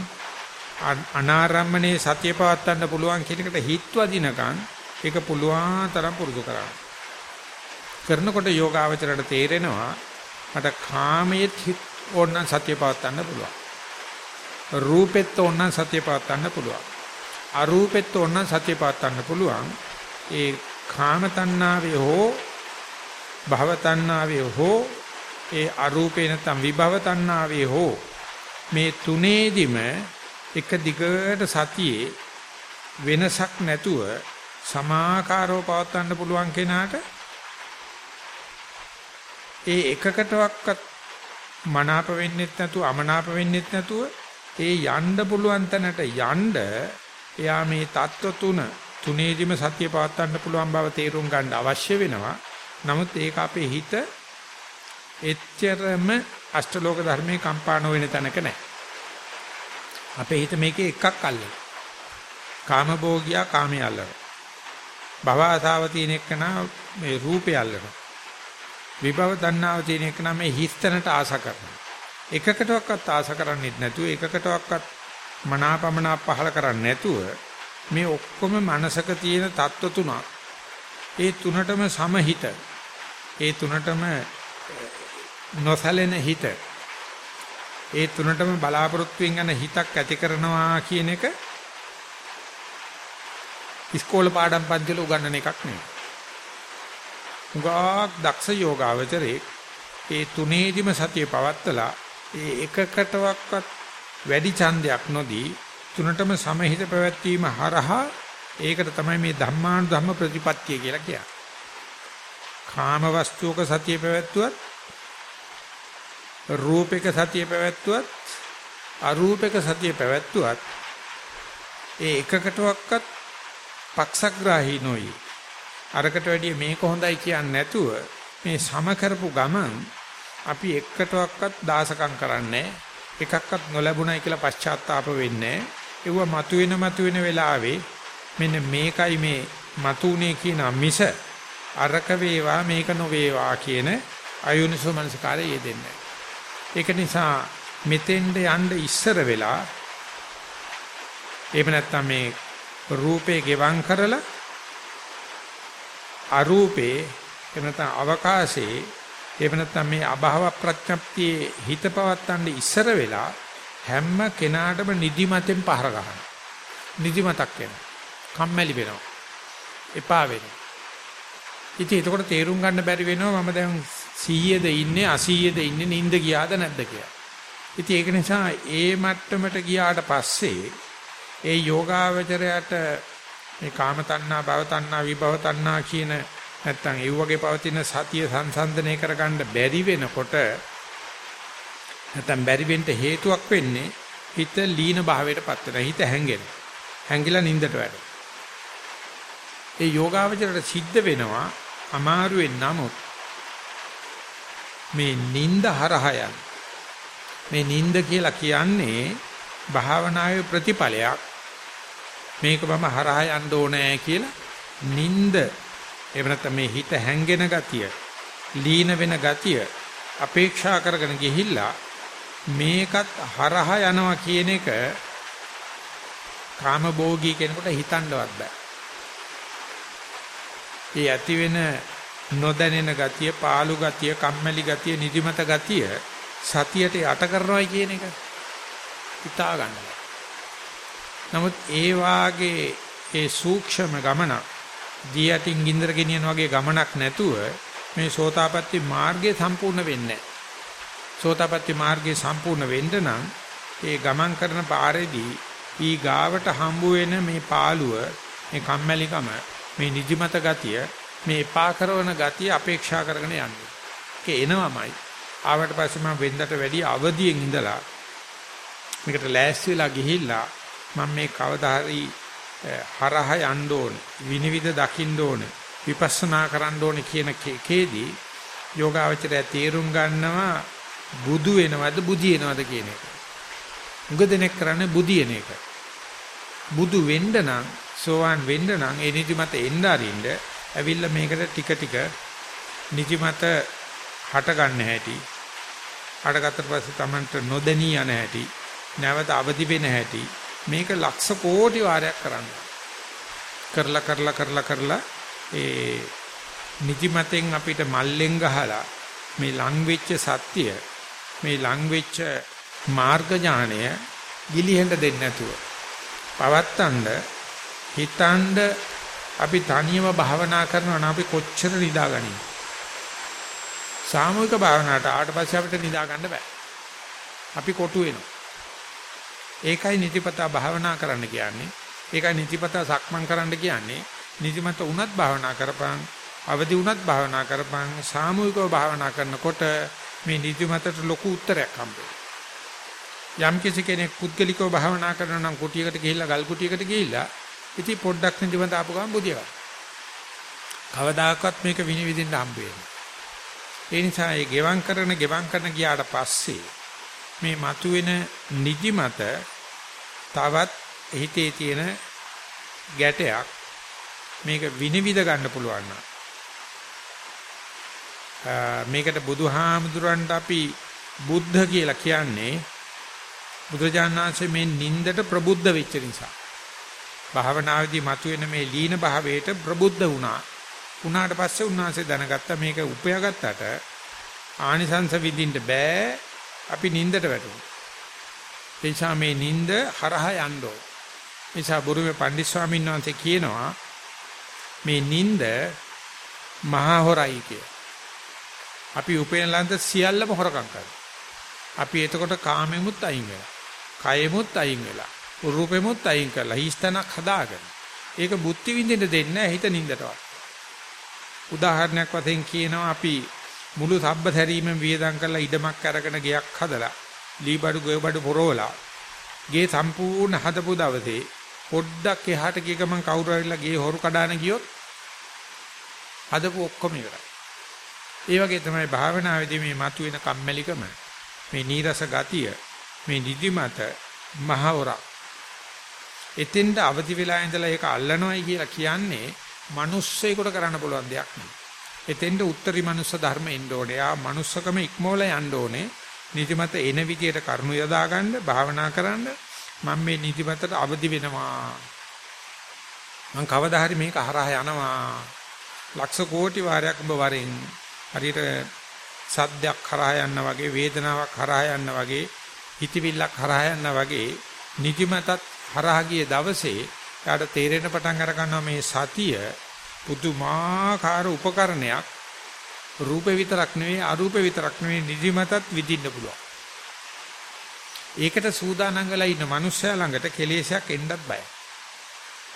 අනාරම්මනේ සතිය පවත්වන්න පුළුවන් කියන එකට හිත්වදිනකන් ඒක පුළුවන් තරම් පුරුදු කරන්න. කරනකොට යෝගාවචරයට තේරෙනවා මට කාමයේ හිත් ඕනනම් සතිය පවත්වන්න පුළුවන්. රූපෙත් ඕනනම් සතිය පවත්වන්න පුළුවන්. අරූපෙත් ඕනනම් සතිය පවත්වන්න පුළුවන්. ඒ කාම තණ්හාවේ හෝ භව තණ්හාවේ හෝ ඒ අරූපේ නැත්නම් විභව තණ්හාවේ හෝ මේ තුනේදිම එක දිගට සතියේ වෙනසක් නැතුව සමාකාරව පවත්වන්න පුළුවන් කෙනාට ඒ එකකටවත් මනාප වෙන්නෙත් නැතුව අමනාප වෙන්නෙත් නැතුව ඒ යන්න පුළුවන් තැනට යන්න එයා මේ தত্ত্ব තුන තුනේදිම සතිය පවත්වන්න පුළුවන් බව තේරුම් ගන්න අවශ්‍ය වෙනවා. නමුත් ඒක අපේ හිත එච්චරම අෂ්ටලෝක ධර්මයේ කම්පා නොවන තැනක නැහැ. අපේ හිත මේකේ එකක් අල්ලන. කාමභෝගියා කාමයේ අල්ලන. භව ආසාව තියෙන එකනා මේ රූපය අල්ලනවා. විභව තණ්හාව තියෙන එක නම් මේ හිස්තැනට ආස කරනවා. එකකටවත් ආස කරන්නේත් නැතුව එකකටවත් මනාපමනා පහල කරන්නේ නැතුව මේ ඔක්කොම මනසක තියෙන தত্ত্ব තුනක්. ඒ තුනටම සමහිත. ඒ තුනටම නොසැලෙන හිත. ඒ තුනටම බලාපොරොත්තුෙන් යන හිතක් ඇති කරනවා කියන එක ඉස්කෝල පාඩම් පන්තිවල උගන්වන එකක් නෙවෙයි. උගාක් දක්ෂ යෝගාවචරේ ඒ තුනේදිම සතිය පවත්තලා ඒ එකකටවත් වැඩි ඡන්දයක් නොදී තුනටම සමහිත පැවැත්වීම හරහා ඒකට තමයි මේ ධම්මාන ධම්ම ප්‍රතිපත්තිය කියලා කියන්නේ. කාම වස්තුවක සතිය පැවැත්වුවත් රූපයක සතිය පැවැත්වුවත් අරූපයක සතිය පැවැත්වුවත් ඒ එකකටවත් පක්ෂග්‍රාහී නොයි. අරකට වැඩිය මේක හොඳයි කියන්නේ නැතුව මේ සම කරපු ගමන් අපි එක්කටවත් දාසකම් කරන්නේ එකක්වත් නොලැබුණයි කියලා පශ්චාත්තාප වෙන්නේ ඒව මතුවෙන මතුවෙන වෙලාවේ මෙන්න මේකයි මේ මතුනේ කියන මිස අරක වේවා මේක නොවේවා කියන අයෝනිසෝ මනසකාරය යෙදෙන්නේ ඒක නිසා මෙතෙන්ද යන්න ඉස්සර වෙලා එහෙම නැත්නම් මේ රූපේ ගෙවම් කරලා අරූපේ එහෙම නැත්නම් අවකාශේ එහෙම නැත්නම් මේ අභාව ප්‍රඥප්තියේ හිත පවත්තන්න ඉස්සර වෙලා හැම කෙනාටම නිදිමතෙන් පහර ගන්නවා. නිදිමතක් වෙනවා. කම්මැලි වෙනවා. එපා වෙනවා. ඉතින් එතකොට තේරුම් ගන්න බැරි වෙනවා මම දැන් 100ද ඉන්නේ 80ද ඉන්නේ නිින්ද ගියාද නැද්ද කියලා. ඉතින් ඒක නිසා ඒ මට්ටමට ගියාට පස්සේ ඒ යෝගාවචරයට මේ කාම තණ්හා, භව තණ්හා, විභව තණ්හා කියන නැත්තම් ඒ වගේ පවතින සතිය සංසන්දනය කරගන්න බැරි වෙනකොට නැත්තම් බැරි වෙන්න හේතුවක් වෙන්නේ හිත ලීන භාවයටපත් වෙන හිත හැංගෙන. හැංගිලා නින්දට වැටෙන. ඒ යෝගාවචරයට සිද්ධ වෙනවා අමාරුවෙන් නමුත් මේ නිନ୍ଦ හරහයන් මේ නිନ୍ଦ කියලා කියන්නේ භාවනාවේ ප්‍රතිඵලයක් මේක මම හරහා යන්න ඕනේ කියලා නිନ୍ଦ එහෙම නැත්නම් මේ හිත හැංගෙන ගතිය, ලීන වෙන ගතිය අපේක්ෂා කරගෙන ගිහිල්ලා මේකත් හරහා යනවා කියන එක කාමභෝගී කෙනෙකුට හිතන්නවත් බෑ. ඒ ඇති වෙන නොදැනෙන ගතිය, පාළු ගතිය, කම්මැලි ගතිය, නිදිමත ගතිය සතියට යට කරනවායි කියන එක හිතා ගන්න. නමුත් ඒ වාගේ ඒ සූක්ෂම ගමනක් දී යටින් ගින්දර ගෙනියන වගේ ගමනක් නැතුව මේ සෝතාපට්ටි මාර්ගය සම්පූර්ණ වෙන්නේ සෝතාපට්ටි මාර්ගය සම්පූර්ණ වෙන්න නම් ඒ ගමන් කරන පාරේදී ඊ ගාවට හම්බ වෙන මේ පාළුව මේ කම්මැලිකම මේ නිදිමත ගතිය මේ එපා කරන ගතිය අපේක්ෂා කරගෙන යන්නේ. ඒක එනවමයි. ආවට පස්සේ මම වෙන්දට වැඩි අවදියෙන් ඉඳලා මේකට ලෑස්ති වෙලා ගිහිල්ලා මම මේ කවදා හරි හරහ යන්න ඕනේ විනිවිද දකින්න ඕනේ විපස්සනා කරන්න ඕනේ කියන කේදී යෝගාවචරය තේරුම් ගන්නවා බුදු වෙනවද බුදි වෙනවද කියන එක. උගදෙනෙක් කරන්නේ බුදියන එක. බුදු වෙන්න නම් සෝවාන් වෙන්න නම් ඒ නිදිමත එන්න අරින්න ඇවිල්ලා මේකට ටික ටික නිදිමත හට ගන්න හැටි හටගත්තට පස්සේ Tamanට නොදෙනී යන හැටි නැවත අවදි වෙන හැටි මේක ලක්ෂ කෝටි වාරයක් කරන්න. කරලා කරලා කරලා කරලා ඒ නිදිමතෙන් අපිට මල්ලෙන් ගහලා මේ ලං වෙච්ච සත්‍ය මේ ලං වෙච්ච මාර්ග ඥානය ගිලිහෙන්න දෙන්නේ නැතුව පවත්තන්න හිතනද අපි තනියම භාවනා කරනවා නම් අපි කොච්චර නිදාගනින්ද සාමූහික භාවනාවට ආවට පස්සේ අපිට නිදා ගන්න බෑ. අපි කොටු වෙනවා. ඒකයි නිතිපතා භාවනා කරන්න කියන්නේ. ඒකයි නිතිපතා සක්මන් කරන්න කියන්නේ. නිදිමත උනත් භාවනා කරපන්, අවදි උනත් භාවනා කරපන්, සාමූහිකව භාවනා කරනකොට මේ නිදිමතට ලොකු උත්තරයක් හම්බෙනවා. යම් කිසි කෙනෙක් පුද්ගලිකව භාවනා කරනවා නම් කුටියකට ගිහිල්ලා ගල් කුටියකට ගිහිල්ලා ඉතින් පොඩ්ඩක් නිදිමත ආපු ගමන් බුදියවා. කවදාකවත් මේක විනිවිදින්න හම්බ වෙන්නේ. ඒ නිසා ඒ ගෙවම් කරන ගෙවම් කරන ගියාට පස්සේ මේ මතුවෙන නිදිමත තවත් හිතේ තියෙන ගැටයක් මේක විනිවිද ගන්න පුළුවන් මේකට බුදුහාමුදුරන්ට අපි බුද්ධ කියලා කියන්නේ බුදුජානනාංශයේ මේ නින්දට ප්‍රබුද්ධ වෙච්ච නිසා. භාවනාවේදී මතුවෙන මේ ලීන භාවයට ප්‍රබුද්ධ වුණා. උනාට පස්සේ උන්වහන්සේ දැනගත්ත මේක උපයාගත්තට ආනිසංස විඳින්න බෑ අපි නින්දට වැටුණා. ඒ නිසා මේ නින්ද හරහා යන්න ඕන. ඒ නිසා බුරුමේ පණ්ඩිත් ස්වාමීන් වහන්සේ කියනවා මේ නින්ද මහා හොරයි කිය. අපි උපේන ලන්ද සියල්ලම හොරකම් කරනවා. අපි එතකොට කාමෙමුත් අයින් වෙලා, කයෙමුත් අයින් වෙලා, රූපෙමුත් අයින් කරලා හිස්තනක් හදාගෙන. ඒක බුද්ධි විඳින්න දෙන්නේ හිත නින්දටවත්. උදාහරණයක් වශයෙන් කියනවා අපි මුළු සබ්බ සැරීමෙන් වියදම් කරලා ඉඩමක් අරගෙන ගයක් හදලා ලී බඩු ගොය බඩු පොරවලා ගේ සම්පූර්ණ හදපු දවසේ පොඩ්ඩක් එහාට ගිය ගමන් කවුරු හරිලා ගේ හොරු කඩාන ගියොත් හදපු ඔක්කොම ඉවරයි. ඒ වගේ තමයි භාවනාවේදී මේ මතුවෙන කම්මැලිකම මේ නීරස ගතිය මේ නිදිමත මහවරක් එතෙන්ට අවදි වෙලා ඉඳලා ඒක අල්ලනවයි කියලා කියන්නේ මිනිස්සෙකුට කරන්න පුළුවන් දෙයක් නෙවෙයි. එතෙන්ට උත්තරී මනුස්ස ධර්ම එන්න ඕනේ. ආ මනුස්සකම ඉක්මවලා යන්න ඕනේ. නිදිමත එන විදියට කරුණු යොදා ගන්න භාවනා කරන්න මම මේ නිදිමතට අවදි වෙනවා මං කවදා හරි මේක හරහා යනවා ලක්ෂ කෝටි වාරයක් ඔබ වරෙන් හරියට සද්දයක් හරහා යන්න වගේ වේදනාවක් හරහා යන්න වගේ හිතවිල්ලක් හරහා යන්න වගේ නිදිමතත් හරහා ගිය දවසේ යාට තේරෙන පටන් අර ගන්නවා මේ සතිය පුදුමාකාර උපකරණයක් රූපේ විතරක් නෙවෙයි අරූපේ විතරක් නෙවෙයි නිදිමතත් විඳින්න පුළුවන්. ඒකට සූදානම් වෙලා ඉන්න මිනිස්සයා ළඟට කෙලෙසයක් එන්නත් බයයි.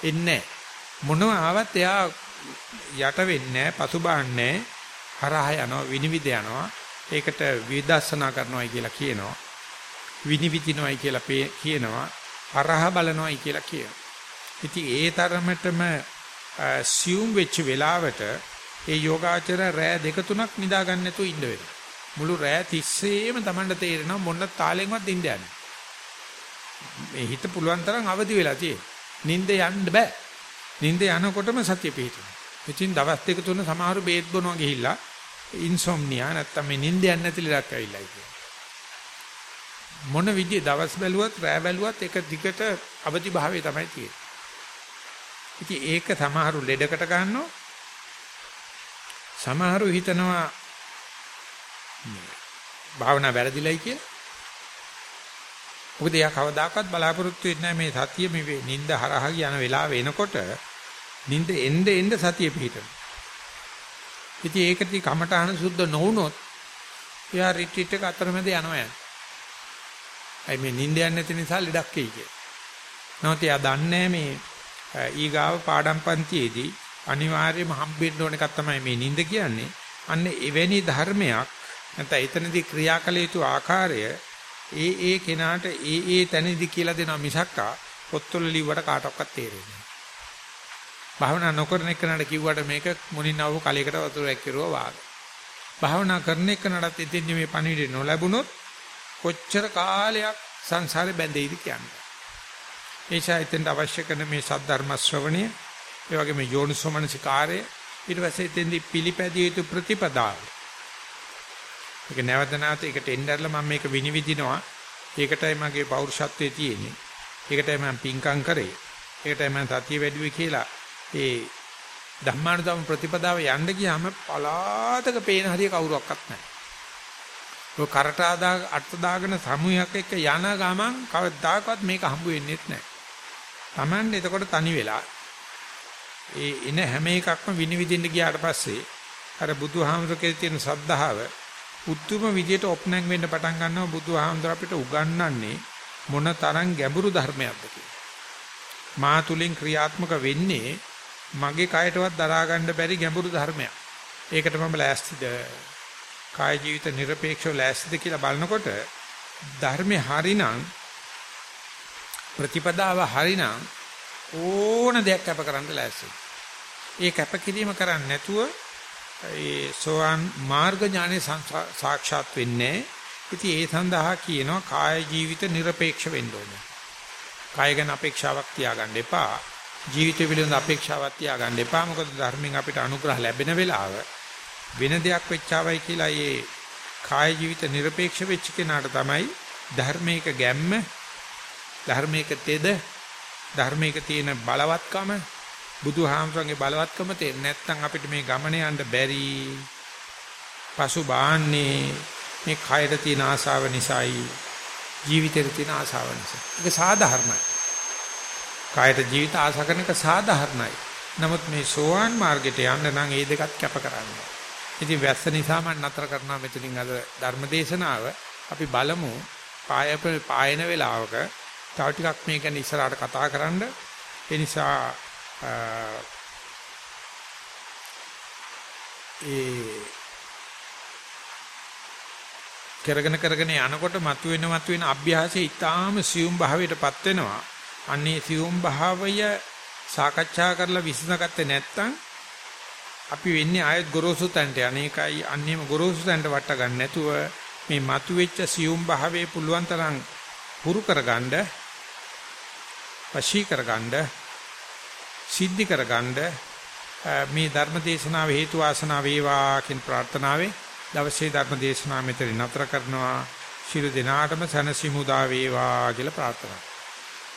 එන්නේ මොනවා ආවත් එයා යට වෙන්නේ පසුබාන්නේ හරහා යනවා විනිවිද යනවා. ඒකට විදර්ශනා කරනවායි කියලා කියනවා. විනිවිදිනවායි කියලා කියනවා. හරහා බලනවායි කියලා කියනවා. ඉතින් ඒ තරමටම සියුම් වෙච්ච වෙලාවට ඒ යෝගාචර රෑ දෙක තුනක් නිදා ගන්න නැතුව ඉන්න වෙනවා. මුළු රෑ තිස්සේම Tamanට තේරෙනවා මොන තාලෙන්වත් ඉන්න යන්නේ. මේ හිත පුළුවන් තරම් අවදි වෙලා තියෙන්නේ. නිින්ද යන්න බෑ. නිින්ද යනකොටම සතිය පිහිටුනවා. ඉතින් දවස් දෙක තුන සමහරු බේත් බොනවා ගිහිල්ලා ඉන්සොම්නියා නැත්තම් මේ නිින්ද යන්නේ නැති ලඩක් ඇවිල්ලා ඉන්නේ. මොන විදිය දවස් බැලුවත් රෑ බැලුවත් එක දිගට අවදි භාවයේ තමයි තියෙන්නේ. ඉතින් ඒක සමහරු ලෙඩකට ගන්නවා සමහරු හිතනවා භාවනා වැරදිලයි කියලා. මොකද එයා කවදාකවත් බලාපොරොත්තු වෙන්නේ නැහැ මේ සතිය මේ නිින්ද හරහා යන වෙලාව එනකොට නිින්ද එන්න එන්න සතිය පිහිටන. ඉතින් ඒකටි කමඨහන සුද්ධ නොවුනොත් එයා රිට්‍රීට් එක අතරමැද යනවා යන. අයි මේ නිින්ද යන්නේ නැති නිසා ලෙඩක් එයි කියලා. නමුත් එයා දන්නේ මේ ඊගාව පාඩම් පන්තියේදී අනිවාර්යයෙන්ම හම්බෙන්න ඕන එකක් තමයි මේ නිින්ද කියන්නේ. අන්න එවැනි ධර්මයක් නැත්නම් එතනදී ක්‍රියාකල යුතු ආකාරය ඒ ඒ කෙනාට ඒ ඒ තැනදී කියලා දෙනවා මිසක්කා පොත්වල ලිව්වට කාටවත් තේරෙන්නේ නැහැ. භාවනා නොකරන එකනට කිව්වට මේක මුලින්වව කලයකට වතුරක් කිරුවා වාගේ. භාවනා කරන එකනටත් එතෙන්දි මේ පණිවිඩය නොලැබුණොත් කොච්චර කාලයක් සංසාරේ බැඳෙයිද කියන්නේ. ඒසයි එතෙන්ට අවශ්‍ය කරන මේ සද්ධර්ම ශ්‍රවණය ඒ වගේම යෝනිසෝමනසිකාරය ඊට පස්සේ එතෙන්දී පිළිපැදිය යුතු ප්‍රතිපදාව. ඒක නැවත නැවත ඒකට එnderලා මම මේක විනිවිදිනවා. ඒකටයි මගේ පෞරුෂත්වයේ තියෙන්නේ. ඒකටයි මම පිංකම් කරේ. ඒකටයි මම සතිය වැඩිවේ කියලා ඒ ධම්මානුධම්ම ප්‍රතිපදාව යන්න ගියාම පලාතක පේන හරිය කවුරක්වත් නැහැ. ඔය කරට ආදා අර්ථ දාගෙන සමුහයක් එක්ක යන ගමන් කවදාකවත් මේක හම්බ වෙන්නේ නැහැ. Tamanne එතකොට තනි වෙලා ඒ එන හැම එකක්ම විනිවිදින්න ගියාට පස්සේ අර බුදුහාමුදුරේ තියෙන සද්ධාව උත්තුම විදියට ඔප්නං වෙන්න පටන් ගන්නවා බුදුහාමුදුර අපිට උගන්වන්නේ මොන තරම් ගැඹුරු ධර්මයක්ද කියලා. මා තුලින් ක්‍රියාත්මක වෙන්නේ මගේ කයටවත් දරා ගන්න බැරි ගැඹුරු ධර්මයක්. ඒකට මම ලෑස්තිද? කාය ජීවිත নিরপেক্ষව ලෑස්තිද කියලා බලනකොට ධර්මේ හරිනම් ප්‍රතිපදාව හරිනම් ඕන දෙයක් කැප කරන්න ලෑස්ති. ඒ කැපකිරීම කරන්නේ නැතුව ඒ සෝවාන් මාර්ග ඥානෙ සාක්ෂාත් වෙන්නේ. ඉතින් ඒ සඳහා කියනවා කාය ජීවිත নিরপেক্ষ වෙන්න ඕනේ. කාය ගැන අපේක්ෂාවක් තියාගන්න එපා. ජීවිතය පිළිබඳ අපේක්ෂාවක් තියාගන්න එපා. මොකද ධර්මයෙන් අපිට අනුග්‍රහ ලැබෙන වෙලාව වෙන දෙයක් වෙච්චාවයි කියලා ඒ කාය ජීවිත নিরপেক্ষ වෙච්ච කෙනාට තමයි ධර්මයක ගැම්ම ධර්මයක තෙද ධර්මයක තියෙන බලවත්කම බුදුහාමරගේ බලවත්කම තේරෙන්නේ නැත්නම් අපිට මේ ගමන යන්න බැරි පසු බාන්නේ මේ කයර තියෙන ආශාව නිසායි ජීවිතේට තියෙන ආශාව නිසා. ඒක සාධාරණයි. කයට ජීවිත ආශා කරන එක සාධාරණයි. නමුත් මේ සෝවාන් මාර්ගයට යන්න නම් ඒ දෙකත් කැප කරන්න. ඉතින් වැස්ස නිසා මම නතර කරනවා මෙතනින් අද ධර්මදේශනාව. අපි බලමු පාය පායන වෙලාවක තව ටිකක් මේක ගැන ඉස්සරහට කතා කරන්න. ඒ නිසා ඒ කරගෙන කරගෙන යනකොට මතුවෙන මතුවෙන අභ්‍යාසයේ ඊටාම සියුම් භාවයටපත් වෙනවා. අන්නේ සියුම් භාවය සාකච්ඡා කරලා විසඳගත්තේ නැත්නම් අපි වෙන්නේ ආයෙත් ගොරෝසු තැනට අනේකයි අන්නේම ගොරෝසු තැනට වට ගන්න නැතුව මේ මතුවෙච්ච සියුම් භාවයේ පුළුවන් තරම් පුරු කරගන්න වශී කරගන්න සිද්ධි කරගන්න මේ ධර්ම දේශනාව හේතු වාසනා වේවා කියන ප්‍රාර්ථනාවෙන් දවසේ ධර්ම දේශනාව මෙතන නතර කරනවා. ශිරු දිනාටම සනසිමුදා වේවා කියලා ප්‍රාර්ථනා